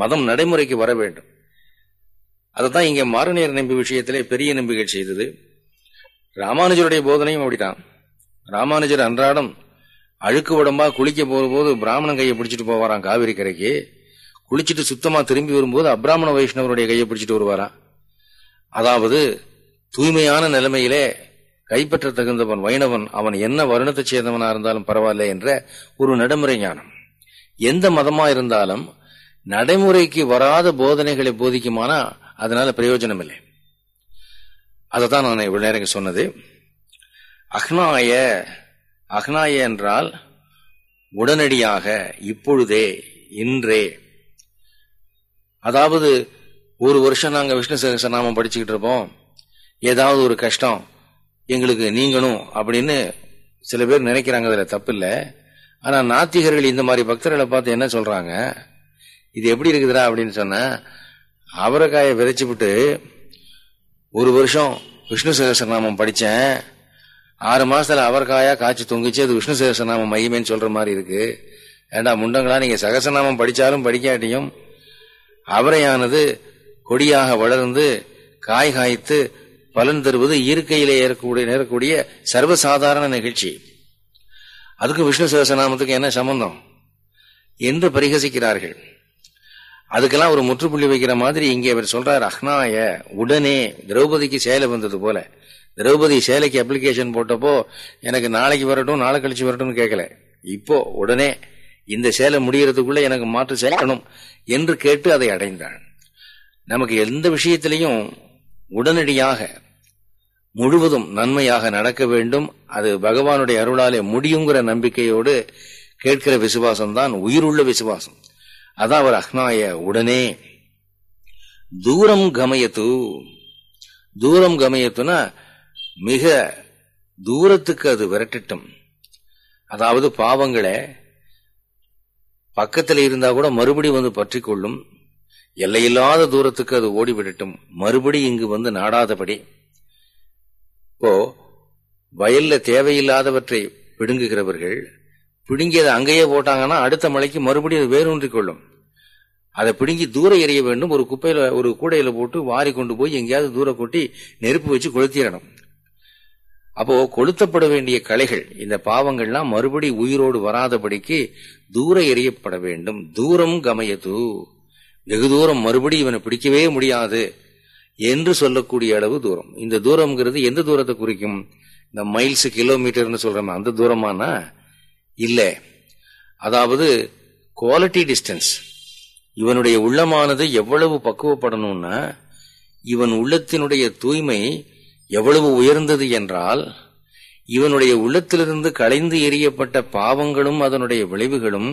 மதம் நடைமுறைக்கு வர வேண்டும். அதைத்தான் இங்கே மாறுநேர் நம்பி விஷயத்திலே பெரிய நம்பிக்கை செய்தது. ராமானுஜருடைய போதனையும் அப்படித்தான். ராமானுஜர் அன்றாடம் அழுக்கு உடம்பா குளிக்க போகும்போது பிராமணன் கையை பிடிச்சிட்டு போவாராம் காவிரி கரைக்கு குளிச்சுட்டு சுத்தமா திரும்பி வரும்போது அப்ராமண வைஷ்ணவருடைய கையை பிடிச்சிட்டு வருவாராம். அதாவது தூய்மையான நிலைமையிலே கைப்பற்ற தகுந்தவன் வைணவன் அவன் என்ன வருணத்தை சேர்ந்தவனா இருந்தாலும் பரவாயில்ல என்ற ஒரு நடைமுறை ஞானம். எந்த மதமா இருந்தாலும் நடைமுறைக்கு வராத போதனைகளை போதிக்குமானா அதனால பிரயோஜனம் இல்லை அதைத்தான் நான் இவ்வளவு நேரம் சொன்னது. அக்னாய அக்னாய என்றால் உடனடியாக இப்பொழுதே இன்றே. அதாவது ஒரு வருஷம் நாங்கள் விஷ்ணு சகசநாமம் படிச்சுக்கிட்டு இருப்போம். ஏதாவது ஒரு கஷ்டம் எங்களுக்கு நீங்கணும் அப்படின்னு சில பேர் நினைக்கிறாங்க அதில் தப்பு இல்லை ஆனா நாத்திகர்கள் இந்த மாதிரி பக்தர்களை பார்த்து என்ன சொல்கிறாங்க இது எப்படி இருக்குதுடா அப்படின்னு சொன்னால் அவரைக்காயை விதைச்சு விட்டு ஒரு வருஷம் விஷ்ணு சகசரநாமம் படித்தேன் ஆறு மாதத்தில் அவரைக்காயாக காய்ச்சி தொங்கிச்சு அது விஷ்ணு சகசரநாமம் மையமேன்னு சொல்கிற மாதிரி இருக்கு. ஏண்டா முண்டங்களா நீங்கள் சகசநாமம் படித்தாலும் படிக்காட்டியும் அவரையானது கொடியாக வளர்ந்து காய் காய்த்து பலன் தருவது இயற்கையிலே ஏறக்கூடிய நேரக்கூடிய சர்வசாதாரண நிகழ்ச்சி. அதுக்கு விஷ்ணு சகசநாமத்துக்கு என்ன சம்பந்தம்? என்று பரிகசிக்கிறார்கள். அதுக்கெல்லாம் ஒரு முற்றுப்புள்ளி வைக்கிற மாதிரி இங்கே அவர் சொல்றார் அஹ்னாய உடனே திரௌபதிக்கு சேலை வந்தது போல. திரௌபதி சேலைக்கு அப்ளிகேஷன் போட்டப்போ எனக்கு நாளைக்கு வரட்டும் நாளை கழிச்சு வரட்டும்னு கேட்கல. இப்போ உடனே இந்த சேலை முடிகிறதுக்குள்ள எனக்கு மாற்று சேர்க்கணும் என்று கேட்டு அதை அடைந்தான் நமக்கு எந்த விஷயத்திலையும் உடனடியாக முழுவதும் நன்மையாக நடக்க வேண்டும். அது பகவானுடைய அருளாலே முடியுங்கிற நம்பிக்கையோடு கேட்கிற விசுவாசம் தான் உயிருள்ள விசுவாசம். அதான் அவர் அஹ்னாய உடனே தூரம் கமயத்து தூரம் கமயத்துனா மிக தூரத்துக்கு அது விரட்டட்டும். அதாவது பாவங்களை பக்கத்தில் இருந்தா கூட மறுபடி வந்து பற்றி கொள்ளும் எல்லையில்லாத தூரத்துக்கு அது ஓடிவிடட்டும். மறுபடி இங்கு வந்து நாடாதபடி. இப்போ வயல்ல தேவையில்லாதவற்றை பிடுங்குகிறவர்கள் பிடுங்கியதை அங்கேயே போட்டாங்கன்னா அடுத்த மலைக்கு மறுபடியும் அது வேரூன்றி கொள்ளும். அதை பிடுங்கி தூரம் எறிய வேண்டும். ஒரு குப்பையில ஒரு கூடையில போட்டு வாரி கொண்டு போய் எங்கேயாவது தூர கொட்டி நெருப்பு வச்சு கொளுத்திடணும். அப்போ கொளுத்தப்பட வேண்டிய கலைகள் இந்த பாவங்கள்லாம் மறுபடி உயிரோடு வராதபடிக்கு தூர எறியப்பட வேண்டும். தூரம் கமயது வெகு தூரம் மறுபடி இவனை பிடிக்கவே முடியாது என்று சொல்லக்கூடிய அளவு தூரம். இந்த தூரம்ங்கிறது எந்த தூரத்தை குறிக்கும்? இந்த மைல்ஸ் கிலோமீட்டர்னு சொல்றோம் அந்த தூரமானா? இல்லை. அதாவது குவாலிட்டி டிஸ்டன்ஸ் இவனுடைய உள்ளமானது எவ்வளவு பக்குவப்படணும்னா இவன் உள்ளத்தினுடைய தூய்மை எவ்வளவு உயர்ந்தது என்றால் இவனுடைய உள்ளத்திலிருந்து களைந்து எறியப்பட்ட பாவங்களும் அதனுடைய விளைவுகளும்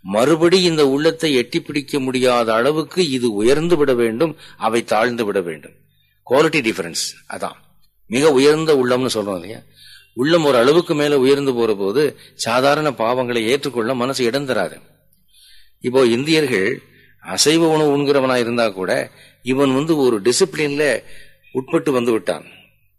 மறுபடி இந்த உள்ளத்தை எட்டி பிடிக்க முடியாத அளவுக்கு இது உயர்ந்து விட வேண்டும் அவை தாழ்ந்து விட வேண்டும். குவாலிட்டி டிஃபரன்ஸ் அதான். மிக உயர்ந்த உள்ளம்னு சொல்றோம் இல்லையா? உள்ளம் ஒரு அளவுக்கு மேல உயர்ந்து போற போது சாதாரண பாவங்களை ஏற்றுக்கொள்ள மனசு இடம் தராது. இப்போ இந்தியர்கள் அசைவ உணவு உண்கிறவனா இருந்தா கூட இவன் வந்து ஒரு டிசிப்ளின்ல உட்பட்டு வந்து விட்டான்.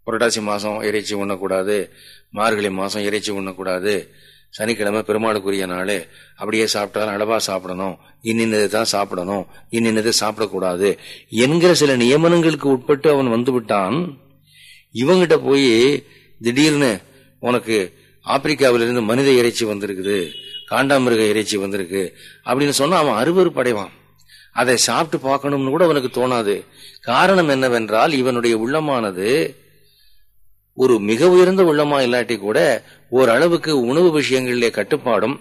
புரட்டாசி மாசம் இறைச்சி உண்ணக்கூடாது மார்கழி மாசம் இறைச்சி உண்ணக்கூடாது சனிக்கிழமை பெருமாளுக்குரிய நாள். அப்படியே சாப்பிட்டாலும் அளவா சாப்பிடணும். இன்னின்னது தான் சாப்பிடணும். இன்னின்னதை சாப்பிடக்கூடாது. என்கிற சில நியமனங்களுக்கு உட்பட்டு அவன் வந்து விட்டான். இவங்கிட்ட போய் திடீர்னு உனக்கு ஆப்பிரிக்காவிலிருந்து மனித இறைச்சி வந்திருக்குது. காண்டாமிருக இறைச்சி வந்திருக்கு. அப்படின்னு சொன்னா அவன் அருவறுப்படைவான் அதை சாப்பிட்டு பார்க்கணும்னு கூட அவனுக்கு தோணாது. காரணம் என்னவென்றால் இவனுடைய உள்ளமானது ஒரு மிக உயர்ந்த உள்ளமா இல்லாட்டி கூட ஓரளவுக்கு உணவு விஷயங்களிலே கட்டுப்பாடும்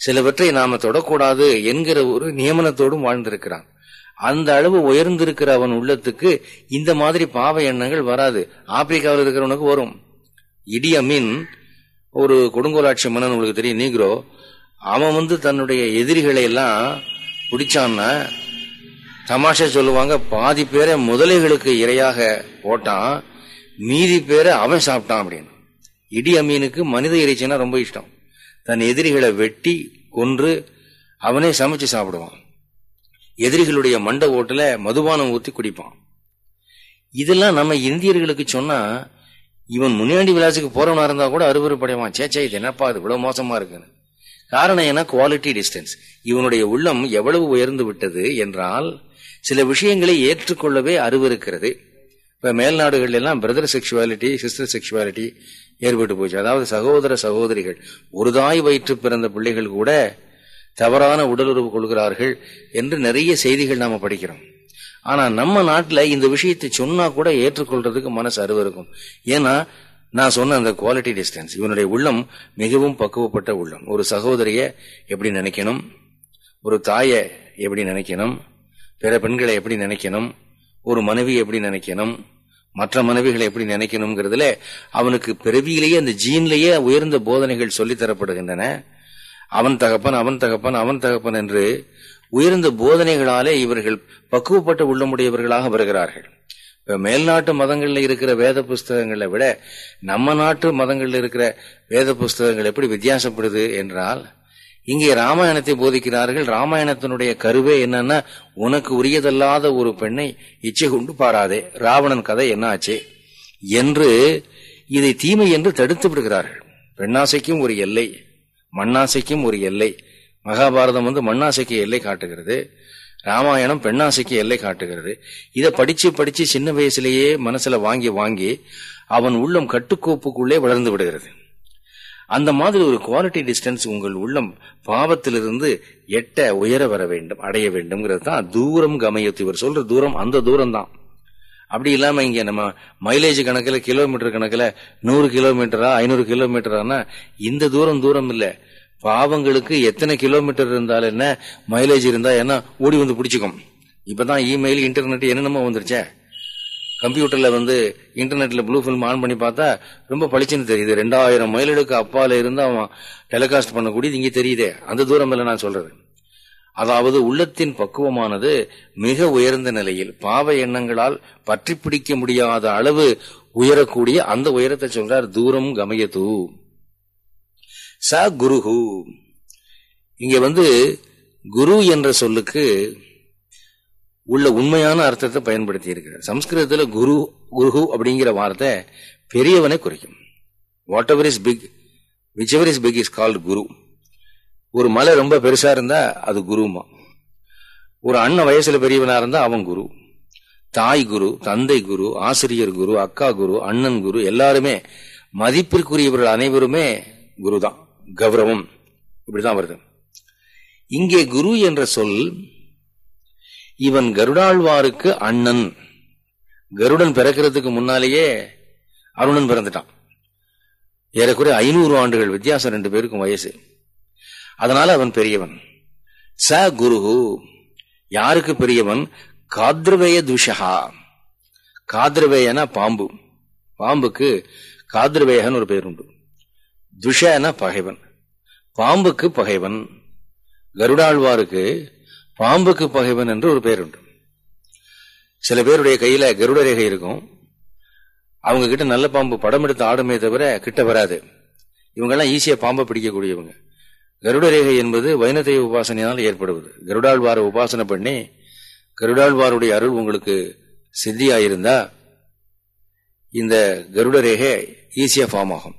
சிலவற்றை நாம தொடக்கூடாது என்கிற ஒரு நியமனத்தோடும் வாழ்ந்திருக்கிறான். அந்த அளவு உயர்ந்திருக்கிற அவன் உள்ளத்துக்கு இந்த மாதிரி பாவ எண்ணங்கள் வராது. ஆப்பிரிக்காவில் இருக்கிறவனுக்கு வரும். இடி அமீன் ஒரு கொடுங்கோலாட்சி மன்னன் உங்களுக்கு தெரியும் நீக்ரோ அவன் வந்து தன்னுடைய எதிரிகளை எல்லாம் பிடிச்சான்னா தமாஷா சொல்லுவாங்க பாதி பேரை முதலைகளுக்கு இரையாக போட்டான் மீதி பேரை அவன் சாப்பிட்டான் அப்படின்னு. இடி அமீனுக்கு மனித இறைச்சினா ரொம்ப இஷ்டம். தன் எதிரிகளை வெட்டி கொன்று அவனே சமைச்சு சாப்பிடுவான். எதிரிகளுடைய மண்ட ஓட்டுல மதுபானம் ஊத்தி குடிப்பான். இதெல்லாம் நம்ம இந்தியர்களுக்கு சொன்னா இவன் முனியாண்டி விலாசுக்கு போறவனா இருந்தா கூட அறுவறுப்படைவான் சேச்சா இது என்னப்பா அது இவ்வளவு மோசமா இருக்குன்னு. காரணம் என்ன? குவாலிட்டி டிஸ்டன்ஸ் இவனுடைய உள்ளம் எவ்வளவு உயர்ந்து விட்டது என்றால் சில விஷயங்களை ஏற்றுக்கொள்ளவே அருவருக்கிறது. இப்போ மேல்நாடுகள் எல்லாம் பிரதர் செக்ஷுவாலிட்டி சிஸ்டர் செக்ஷுவாலிட்டி ஏற்பட்டு போச்சு. அதாவது சகோதர சகோதரிகள் ஒரு தாய் வயிற்று பிறந்த பிள்ளைகள் கூட தவறான உடலுறவு கொள்கிறார்கள் என்று நிறைய செய்திகள் நாம படிக்கிறோம். ஆனா நம்ம நாட்டில் இந்த விஷயத்தை சொன்னா கூட ஏற்றுக்கொள்றதுக்கு மனசு அருவருக்கும் ஏன்னா நான் சொன்ன அந்த குவாலிட்டி டிஸ்டன்ஸ் இவனுடைய உள்ளம் மிகவும் பக்குவப்பட்ட உள்ளம். ஒரு சகோதரிய எப்படி நினைக்கணும்? ஒரு தாயை எப்படி நினைக்கணும்? பிற பெண்களை எப்படி நினைக்கணும்? ஒரு மனைவி எப்படி நினைக்கணும்? மற்ற மனைவிகளை எப்படி நினைக்கணுங்கிறதுல அவனுக்கு பிறவியிலேயே அந்த ஜீன்லேயே உயர்ந்த போதனைகள் சொல்லித் தரப்படுகின்றன. அவன் தகப்பன் அவன் தகப்பன் அவன் தகப்பன் என்று உயர்ந்த போதனைகளாலே இவர்கள் பக்குவப்பட்ட உள்ளமுடையவர்களாக வருகிறார்கள். இப்போ மேல்நாட்டு மதங்களில் இருக்கிற வேத புஸ்தகங்களை விட நம்ம நாட்டு மதங்களில் இருக்கிற வேத புஸ்தகங்கள் எப்படி வித்தியாசப்படுது என்றால் இங்கே ராமாயணத்தை போதிக்கிறார்கள். ராமாயணத்தினுடைய கருவே என்னன்னா உனக்கு உரியதல்லாத ஒரு பெண்ணை இச்சை கொண்டு பாராதே. ராவணன் கதை என்னாச்சு? என்று இதை தீமை என்று தடுத்து விடுகிறார்கள். பெண்ணாசைக்கும் ஒரு எல்லை மண்ணாசைக்கும் ஒரு எல்லை. மகாபாரதம் வந்து மண்ணாசைக்கு எல்லை காட்டுகிறது. ராமாயணம் பெண்ணாசைக்கு எல்லை காட்டுகிறது. இதை படிச்சு படிச்சு சின்ன வயசுலேயே மனசுல வாங்கி வாங்கி அவன் உள்ளம் கட்டுக்கோப்புக்குள்ளே வளர்ந்து விடுகிறது. அந்த மாதிரி ஒரு குவாலிட்டி டிஸ்டன்ஸ் உங்கள் உள்ளம் பாவத்திலிருந்து எட்ட உயர வர வேண்டும் அடைய வேண்டும்ங்கிறது தான் தூரம் கமயத்து. இவர் சொல்ற தூரம் அந்த தூரம் தான். அப்படி இல்லாம இங்க நம்ம மைலேஜ் கணக்கில் கிலோமீட்டர் கணக்கில் நூறு கிலோமீட்டரா ஐநூறு கிலோமீட்டரானா இந்த தூரம் தூரம் இல்லை. பாவங்களுக்கு எத்தனை கிலோமீட்டர் இருந்தாலும் என்ன? மைலேஜ் இருந்தா என்ன? ஓடி வந்து பிடிச்சிக்கும். இப்பதான் இமெயில் இன்டர்நெட் என்னென்னமோ வந்துருச்சேன் கம்ப்யூட்டர்ல வந்து இன்டர்நெட்ல ப்ளூ ஃபில்ம் ஆன் பண்ணி பார்த்தா ரொம்ப பளிச்சுன்னு தெரியுது. ரெண்டாயிரம் மைலுக்கு அப்பால இருந்து அவன் டெலிகாஸ்ட் பண்ணக்கூடியது இங்கே தெரியுதே. அந்த தூரம் இல்லை நான் சொல்றது. அதாவது உள்ளத்தின் பக்குவமானது மிக உயர்ந்த நிலையில் பாவ எண்ணங்களால் பற்றி பிடிக்க முடியாத அளவு உயரக்கூடிய அந்த உயரத்தை சொல்றார் தூரம் கமயது ச குருஹு. இங்க வந்து குரு என்ற சொல்லுக்கு உள்ள உண்மையான அர்த்தத்தை பயன்படுத்தி இருக்கிறார். சம்ஸ்கிருதத்துல குரு குருஹு அப்படிங்கிற வார்த்தை பெரியவனை குறிக்கும். Whatever is big whichever is big is called guru. ஒரு மலை ரொம்ப பெருசா இருந்தா அது குருமா. ஒரு அண்ணன் வயசுல பெரியவனா இருந்தா அவன் குரு. தாய் குரு தந்தை குரு ஆசிரியர் குரு அக்கா குரு அண்ணன் குரு எல்லாருமே மதிப்பிற்குரியவர்கள் அனைவருமே குரு தான் கௌரவம். இப்படிதான் வருது. இங்கே குரு என்ற சொல் இவன் கருடாழ்வாருக்கு அண்ணன். கருடன் பிறக்கிறதுக்கு முன்னாலேயே அருணன் பிறந்துட்டான். ஏறக்குறைய ஐநூறு ஆண்டுகள் வித்தியாசம் ரெண்டு பேருக்கும் வயசு. அதனால அவன் பெரியவன். ச குருஹு. யாருக்கு பெரியவன்? காத்ரவேய துஷகா காத்ரவேயனா பாம்பு. பாம்புக்கு காத்ரவேயகன் ஒரு பேர் உண்டு துஷன பகைவன். பாம்புக்கு பகைவன். கருடாழ்வாருக்கு பாம்புக்கு பகைவன் என்று ஒரு பெயர் உண்டு சில பேருடைய கையில கருட ரேகை இருக்கும். அவங்க கிட்ட நல்ல பாம்பு படம் எடுத்து ஆடுமே தவிர கிட்ட வராது. இவங்கெல்லாம் ஈஸியா பாம்பை பிடிக்கக்கூடியவங்க. கருட ரேகை என்பது வைணதெய்வ உபாசனையால் ஏற்படுவது. கருடாழ்வாரை உபாசனை பண்ணி கருடாழ்வாருடைய அருள் உங்களுக்கு சித்தியாயிருந்தா இந்த கருட ரேகை ஈஸியா ஃபார்ம் ஆகும்.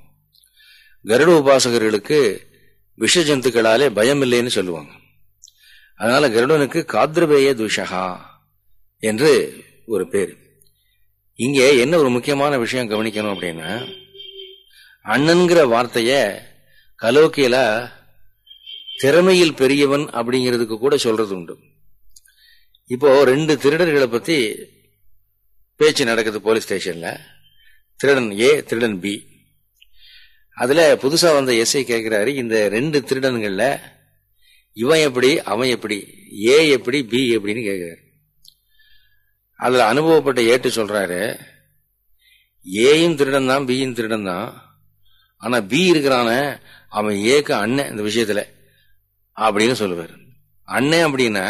கருட உபாசகர்களுக்கு விஷ ஜந்துக்களாலே பயம் இல்லைன்னு சொல்லுவாங்க. அதனால கருடனுக்கு காத்ரவேய துஷகா என்று ஒரு பேர். இங்கே என்ன ஒரு முக்கியமான விஷயம் கவனிக்கணும் அப்படின்னா அண்ணன்கிற வார்த்தைய கலோக்கியில திறமையில் பெரியவன் அப்படிங்கிறதுக்கு கூட சொல்றது உண்டு. இப்போ ரெண்டு திருடர்களை பத்தி பேச்சு நடக்குது போலீஸ் ஸ்டேஷன்ல. திருடன் ஏ திருடன் பி. அதுல புதுசா வந்த எஸ்ஐ கேட்கிறாரு இந்த ரெண்டு திருடன்கள்ல இவன் எப்படி அவன் எப்படி ஏ எப்படி பி எப்படின்னு கேட்கிறார் அதுல அனுபவப்பட்ட ஏட்டு சொல்றாரு ஏயும் திருடன் தான் பியும் திருடன் தான் ஆனா பி இருக்கிறான அவன் ஏக்கு அண்ணன் இந்த விஷயத்துல அப்படின்னு சொல்லுவார். அண்ணன் அப்படின்னா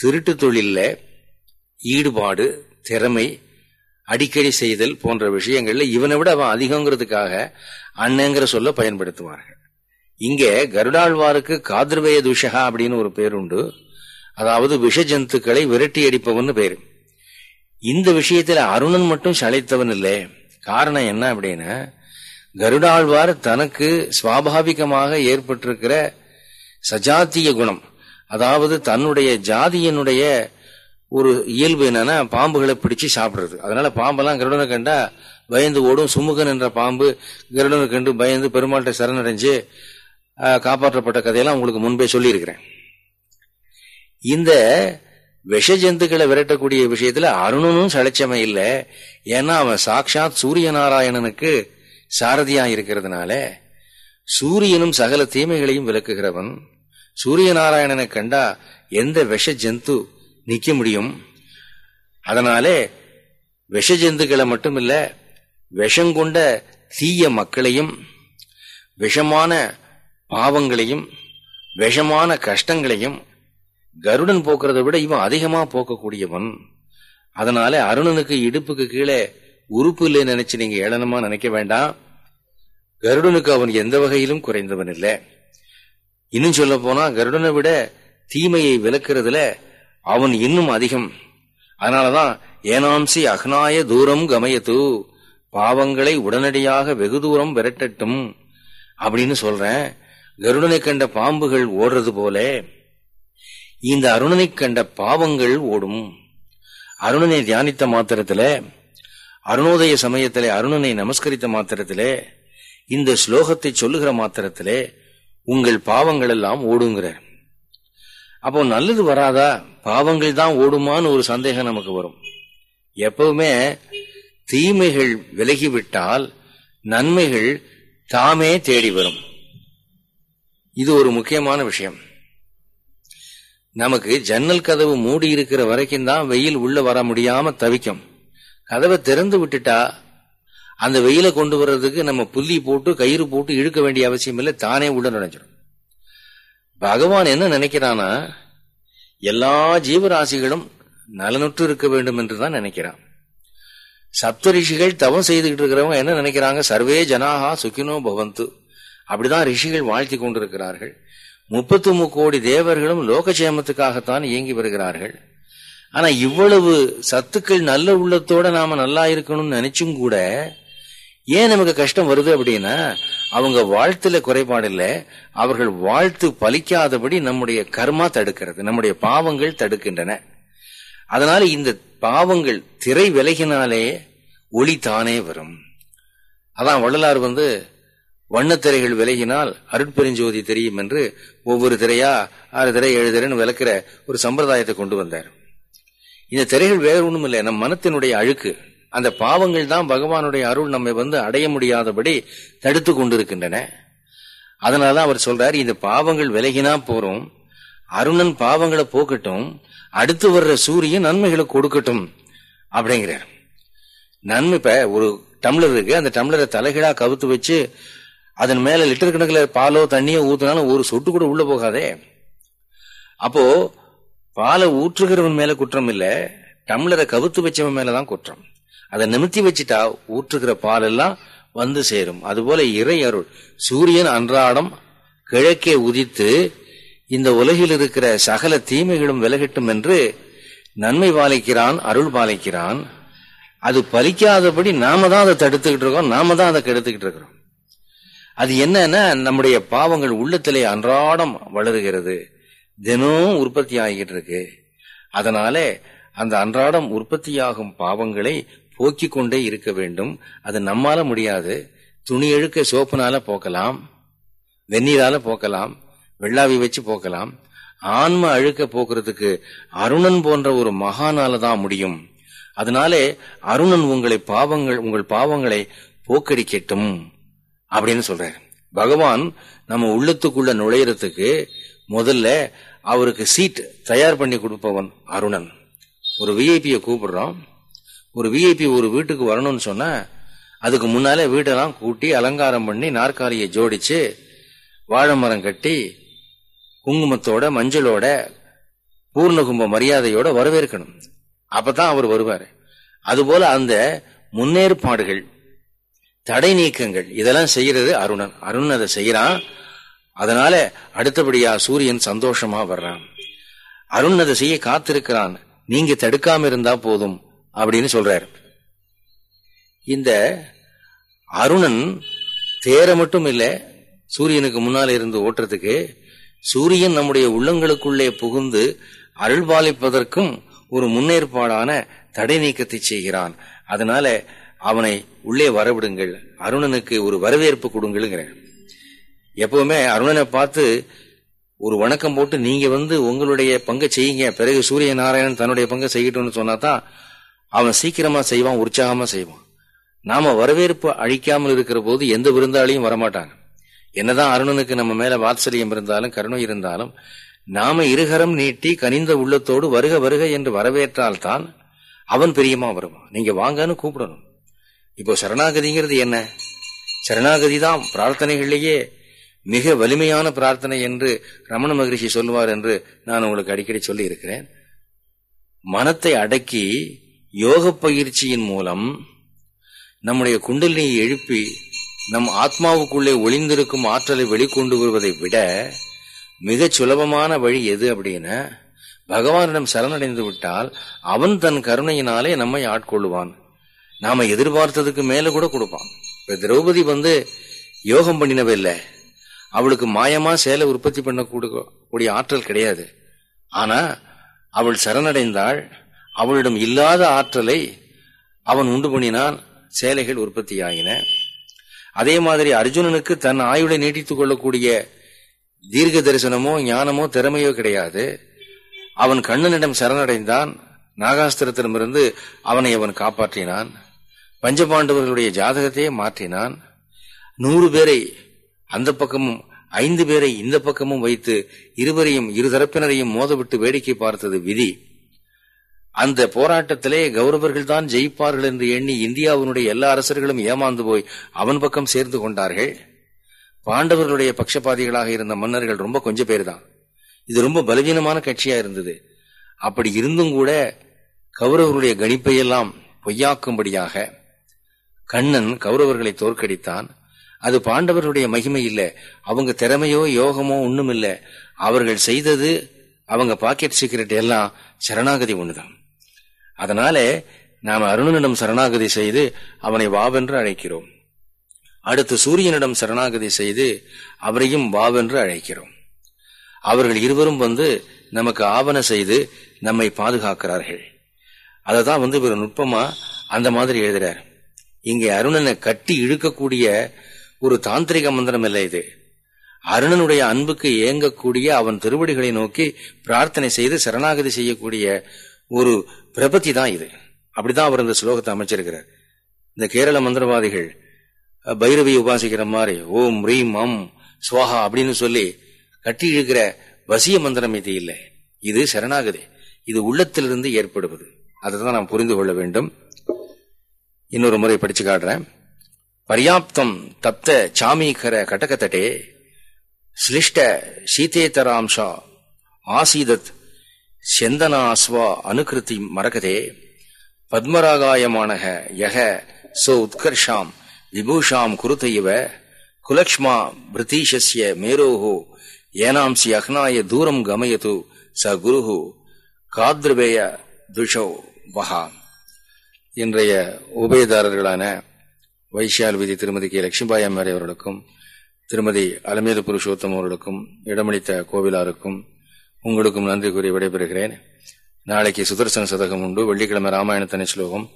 திருட்டு தொழில்ல ஈடுபாடு திறமை அடிக்கடி செய்தல் போன்ற விஷயங்கள்ல இவனை விட அவன் அதிகங்கிறதுக்காக அண்ணங்கிற சொல்ல பயன்படுத்துவார்கள். இங்கே கருடாழ்வாருக்கு காதிர்வய துஷகா அப்படின்னு ஒரு பேர் உண்டு. அதாவது விஷ ஜந்துக்களை விரட்டி அடிப்பவன் பேரு. இந்த விஷயத்துல அருணன் மட்டும் சளைத்தவன் இல்லை. காரணம் என்ன அப்படின்னா கருடாழ்வார் தனக்கு சுவாபாவிகமாக ஏற்பட்டிருக்கிற சஜாத்திய குணம். அதாவது தன்னுடைய ஜாதியினுடைய ஒரு இயல்பு என்னன்னா பாம்புகளை பிடிச்சு சாப்பிடுறது. அதனால பாம்பெல்லாம் கருடனை கண்டா பயந்து ஓடும். சுமுகன் என்ற பாம்பு கருடனை கண்டு பயந்து பெருமாள்கிட்ட சரணடைஞ்சு காப்பாற்றப்பட்ட கதையெல்லாம் உங்களுக்கு முன்பே சொல்லியிருக்கிறேன். இந்த விஷ ஜந்துக்களை விரட்டக்கூடிய விஷயத்துல அருணனும் சளைச்சமை இல்லை. ஏன்னா அவன் சாட்சாத் சூரிய நாராயணனுக்கு சாரதியா இருக்கிறதுனால சூரியனும் சகல தீமைகளையும் விளக்குகிறவன் சூரிய நாராயணனை கண்டா எந்த விஷ ஜந்து நிக்க முடியும்? அதனாலே விஷ ஜந்துக்களை மட்டுமில்ல விஷங்கொண்ட தீய மக்களையும் விஷமான பாவங்களையும் விஷமான கஷ்டங்களையும் கருடன் போக்குறதை விட இவன் அதிகமா போக்கக்கூடியவன். அதனால அருணனுக்கு இடுப்புக்கு கீழே உறுப்பு இல்லை நினைச்சு நீங்க ஏளனமா நினைக்க வேண்டாம். கருடனுக்கு அவன் எந்த வகையிலும் குறைந்தவன் இல்லை. இன்னும் சொல்ல போனா கருடனை விட தீமையை விளக்குறதுல அவன் இன்னும் அதிகம். அதனாலதான் ஏனாம்சி அக்னாய தூரம் கமயத்து பாவங்களை உடனடியாக வெகு தூரம் விரட்டட்டும் அப்படின்னு சொல்றேன். கருடனை கண்ட பாம்புகள் ஓடுறது போல இந்த அருணனை கண்ட பாவங்கள் ஓடும். அருணனை தியானித்த மாத்திரத்துல அருணோதய சமயத்திலே அருணனை நமஸ்கரித்த மாத்திரத்திலே இந்த ஸ்லோகத்தை சொல்லுகிற மாத்திரத்திலே உங்கள் பாவங்கள் எல்லாம் ஓடுங்கிற அப்போ நல்லது வராதா? பாவங்கள் தான் ஓடுமான்னு ஒரு சந்தேகம் நமக்கு வரும். எப்பவுமே தீமைகள் விலகிவிட்டால் நன்மைகள் தாமே தேடி வரும். இது ஒரு முக்கியமான விஷயம். நமக்கு ஜன்னல் கதவு மூடி இருக்கிற வரைக்கும் தான் வெயில் உள்ள வர முடியாம தவிக்கும். கதவை திறந்து விட்டுட்டா அந்த வெயில கொண்டு வர்றதுக்கு நம்ம புள்ளி போட்டு கயிறு போட்டு இழுக்க வேண்டிய அவசியம் இல்லை தானே உள்ள நுழைஞ்சிடும். பகவான் என்ன நினைக்கிறானா எல்லா ஜீவராசிகளும் நலனுற்று இருக்க வேண்டும் என்று தான் நினைக்கிறான். சப்தரிஷிகள் தவம் செய்துகிட்டு இருக்கிறவங்க என்ன நினைக்கிறாங்க? சர்வே ஜனாகா சுகினோ பவந்து. அப்படிதான் ரிஷிகள் வாழ்த்தி கொண்டிருக்கிறார்கள். முப்பத்து கோடி தேவர்களும் லோகக்ஷேமத்துக்காகத்தான் இயங்கி வருகிறார்கள். ஆனா இவ்வளவு சத்துக்கள் நல்ல உள்ளத்தோட நாம நல்லா இருக்கணும்னு நினைச்சும் கூட ஏன் நமக்கு கஷ்டம் வருது அப்படின்னா அவங்க வாழ்த்துல குறைபாடு இல்லை. அவர்கள் வாழ்த்து பலிக்காதபடி நம்முடைய கர்மா தடுக்கிறது நம்முடைய பாவங்கள் தடுக்கின்றன. அதனால இந்த பாவங்கள் திரை விலகினாலே ஒளி தானே வரும். அதான் வள்ளலார் வந்து வண்ணத்திரைகள் விலகினால் அருட்பெருஞ்சோதி தெரியும் என்று ஒவ்வொரு திரையா ஆறு திரை ஏழு திரைன்னு விளக்குற ஒரு சம்பிரதாயத்தை கொண்டு வந்தார். இந்த திரைகள் வேற ஒன்றும் இல்லை. நம் மனத்தினுடைய அழுக்கு அந்த பாவங்கள் தான் பகவானுடைய அருள் நம்மை வந்து அடைய முடியாதபடி தடுத்து கொண்டிருக்கின்றன. அதனாலதான் அவர் சொல்றாரு இந்த பாவங்கள் விலகினா போறோம் அருணன் பாவங்களை போக்கட்டும் அடுத்து வர்ற சூரியன் நன்மைகளை கொடுக்கட்டும் அப்படிங்கிறார். நன்மை இப்ப ஒரு டம்ளர் இருக்கு. அந்த டம்ளரை தலைகீழா கவுத்து வச்சு அதன் மேல லிட்டர் கணக்கில் பாலோ தண்ணியோ ஊத்தினாலும் ஒரு சொட்டு கூட உள்ள போகாதே. அப்போ பாலை ஊற்றுகிறவன் மேல குற்றம் இல்ல டம்ளரை கவுத்து வச்சவன் மேலதான் குற்றம். அதை நிமித்தி வச்சுட்டா ஊற்றுகிற பால் எல்லாம் வந்து சேரும். அதுபோல இறை அருள். சூரியன் அன்றாடம் கிழக்கே உதித்து இந்த உலகில் இருக்கிற சகல தீமைகளும் விலகட்டும் என்று நன்மை பாலிக்கிறான் அருள் பாலிக்கிறான். அது பலிக்காதபடி நாம தான் அதை தடுத்துக்கிட்டு இருக்கோம் நாம தான் அதை கெடுத்துக்கிட்டு இருக்கிறோம். அது என்னன்னா நம்முடைய பாவங்கள் உள்ளத்திலே அன்றாடம் வளருகிறது. தினம் உற்பத்தி ஆகிட்டு இருக்கு அதனால அந்த அன்றாடம் உற்பத்தியாகும் பாவங்களை போக்கிக் கொண்டே இருக்க வேண்டும். அது நம்மால முடியாது. துணி எழுக்க சோப்புனால போக்கலாம். வெந்நீரால போக்கலாம். வெள்ளாவி வச்சு போக்கலாம். ஆன்ம அழுக்க போக்குறதுக்கு அருணன் போன்ற ஒரு மகானால தான் முடியும். அதனாலே அருணன் உங்களை பாவங்கள் உங்கள் பாவங்களை போக்கடிக்கட்டும். அப்படின்னு சொல்றாரு. பகவான் நம்ம உள்ளத்துக்குள்ள நுழையறதுக்கு முதல்ல அவருக்கு சீட் தயார் பண்ணி கொடுப்பவன் அருணன். ஒரு விஐபியை கூப்பிடுறோம். ஒரு விஐபி ஒரு வீட்டுக்கு வரணும்னு சொன்னா அதுக்கு முன்னாலே வீட்டெல்லாம் கூட்டி அலங்காரம் பண்ணி நாற்காலியை ஜோடிச்சு வாழை மரம் கட்டி குங்குமத்தோட மஞ்சளோட பூர்ணகும்ப மரியாதையோட வரவேற்கணும். அப்பதான் அவர் வருவார். அதுபோல அந்த முன்னேற்பாடுகள் தடை நீக்கங்கள். இதெல்லாம் செய்யறது அருணன். அருணன் அதை செய்யறான் அதனால அடுத்தபடியா சூரியன் சந்தோஷமா வர்றான். அருண் அதை செய்ய காத்திருக்கிறான். நீங்க தடுக்காம இருந்தா போதும் அப்படின்னு சொல்றாரு. இந்த அருணன் தேர மட்டும் இல்லை சூரியனுக்கு முன்னால இருந்து ஓட்டுறதுக்கு சூரியன் நம்முடைய உள்ளங்களுக்குள்ளே புகுந்து அருள்பாலிப்பதற்கும் ஒரு முன்னேற்பாடான தடை நீக்கத்தை செய்கிறான். அதனால அவனை உள்ளே வரவிடுங்கள். அருணனுக்கு ஒரு வரவேற்பு கொடுங்கள்ங்கிறேன். எப்பவுமே அருணனை பார்த்து ஒரு வணக்கம் போட்டு நீங்க வந்து உங்களுடைய பங்கை செய்யுங்க. பிறகு சூரிய நாராயணன் தன்னுடைய பங்கை செய்யட்டும்னு சொன்னா தான் அவன் சீக்கிரமா செய்வான் உற்சாகமா செய்வான். நாம வரவேற்பு அழிக்காமல் இருக்கிற போது எந்த விருந்தாளியும் வரமாட்டாங்க. என்னதான் அருணனுக்கு நம்ம மேல வாத்சல்யம் இருந்தாலும் கருணை இருந்தாலும் நாம இருகரம் நீட்டி கனிந்த உள்ளத்தோடு வருக வருக என்று வரவேற்றால்தான் அவன் பிரியமா வருவான். நீங்க வாங்கன்னு கூப்பிடணும். இப்போ சரணாகதிங்கிறது என்ன? சரணாகதி தான் பிரார்த்தனைகளிலேயே மிக வலிமையான பிரார்த்தனை என்று ரமண மகரிஷி சொல்லுவார் என்று நான் உங்களுக்கு அடிக்கடி சொல்லி இருக்கிறேன் மனத்தை அடக்கி யோக பயிற்சியின் மூலம் நம்முடைய குண்டலினியை எழுப்பி நம் ஆத்மாவுக்குள்ளே ஒளிந்திருக்கும் ஆற்றலை வெளிக்கொண்டு வருவதை விட மிகச் சுலபமான வழி எது அப்படின்னா பகவானிடம் சரணடைந்து விட்டால் அவன் தன் கருணையினாலே நம்மை ஆட்கொள்ளுவான். நாம எதிர்பார்த்ததுக்கு மேல கூட கொடுப்பான். இப்ப திரௌபதி வந்து யோகம் பண்ணினவே இல்லை. அவளுக்கு மாயமா சேலை உற்பத்தி பண்ண கூடிய ஆற்றல் கிடையாது. ஆனா அவள் சரணடைந்தாள். அவளிடம் இல்லாத ஆற்றலை அவன் உண்டு பண்ணினான். சேலைகள் உற்பத்தி ஆகின. அதே மாதிரி அர்ஜுனனுக்கு தன் ஆயுளை நீட்டித்துக் கொள்ளக்கூடிய தீர்க்க தரிசனமோ ஞானமோ திறமையோ கிடையாது. அவன் கண்ணனிடம் சரணடைந்தான். நாகாஸ்திரத்திடமிருந்து அவனை அவன் காப்பாற்றினான். பஞ்சபாண்டவர்களுடைய ஜாதகத்தையே மாற்றினான். நூறு பேரை அந்த பக்கமும் ஐந்து பேரை இந்த பக்கமும் வைத்து இருவரையும் இருதரப்பினரையும் மோதவிட்டு வேடிக்கை பார்த்தது விதி. அந்த போராட்டத்திலே கௌரவர்கள் தான் ஜெயிப்பார்கள் என்று எண்ணி இந்தியாவினுடைய எல்லா அரசர்களும் ஏமாந்து போய் அவன் பக்கம் சேர்ந்து கொண்டார்கள். பாண்டவர்களுடைய பட்சபாதிகளாக இருந்த மன்னர்கள் ரொம்ப கொஞ்சம் பேர் தான் இது ரொம்ப பலவீனமான கட்சியா இருந்தது. அப்படி இருந்தும் கூட கௌரவர்களுடைய கணிப்பையெல்லாம் பொய்யாக்கும்படியாக கண்ணன் கௌரவர்களை தோற்கடித்தான். அது பாண்டவர்களுடைய மகிமை இல்லை. அவங்க திறமையோ யோகமோ ஒன்றும் இல்லை. அவர்கள் செய்தது அவங்க பாக்கெட் சீக்கிரட் எல்லாம் சரணாகதி ஒண்ணுதான். அதனால நாம் அருணனிடம் சரணாகதி செய்து அவனை வாவென்று அழைக்கிறோம். அடுத்து சூரியனிடம் சரணாகதி செய்து அவரையும் வாவென்று அழைக்கிறோம். அவர்கள் இருவரும் வந்து நமக்கு ஆவண செய்து நம்மை பாதுகாக்கிறார்கள். அதை தான் வந்து இவர் நுட்பமா அந்த மாதிரி எழுதுறாரு. இங்கே அருணனை கட்டி இழுக்கக்கூடிய ஒரு தாந்திரிக மந்திரம் இல்லை இது. அருணனுடைய அன்புக்கு ஏங்கக்கூடிய அவன் திருவடிகளை நோக்கி பிரார்த்தனை செய்து சரணாகதி செய்யக்கூடிய ஒரு பிரபத்தி தான் இது. அப்படிதான் அவர் இந்த ஸ்லோகத்தை அமைச்சிருக்கிறார். இந்த கேரள மந்திரவாதிகள் பைரவி உபாசிக்கிற மாதிரி ஓம் ரீம் அம் சுவாஹா அப்படின்னு சொல்லி கட்டி இழுக்கிற வசிய மந்திரம் இது இல்லை. இது சரணாகதி. இது உள்ளத்திலிருந்து ஏற்படுவது. அதை தான் நாம் புரிந்து கொள்ள வேண்டும். இன்னொரு முறை படிச்சு காட்டுறேன். பர்யாப்தம் தப்த சாமீகர கடகத்தட்டே சிலிஷ்ட சீதேதராம்சா ஆசீதத் செந்தனாஸ்வா அனுகிருதி மரகதே பத்மராகாயமானக யக சோ உத்கர்ஷாம் விபூஷாம் குருத இவ குலக்ஷ்மா பிரதீஷஸ்ய மேரோஹோ ஏனாம்சி அக்னாய தூரம் கமயது ச குருஹு காத்ருவேய துஷோ வஹா. இன்றைய உபயதாரர்களான வைஷால் விதி திருமதி கே. லட்சுமிபாய் அம்மாரி அவர்களுக்கும் திருமதி அலமேது புருஷோத்தம் அவர்களுக்கும் இடமளித்த கோவிலாருக்கும் உங்களுக்கும் நன்றி கூறி விடைபெறுகிறேன். நாளைக்கு சுதர்சன சதகம் உண்டு. வெள்ளிக்கிழமை ராமாயண தனி ஸ்லோகம்.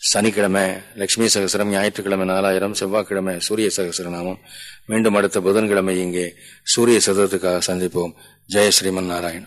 சனிக்கிழமை லட்சுமி சகசரம் ஞாயிற்றுக்கிழமை நாலாயிரம் செவ்வாய்க்கிழமை சூரிய சகசரநாமம். மீண்டும் அடுத்த புதன்கிழமை இங்கே சூரிய சதத்துக்காக சந்திப்போம். ஜெய ஸ்ரீமன் நாராயண்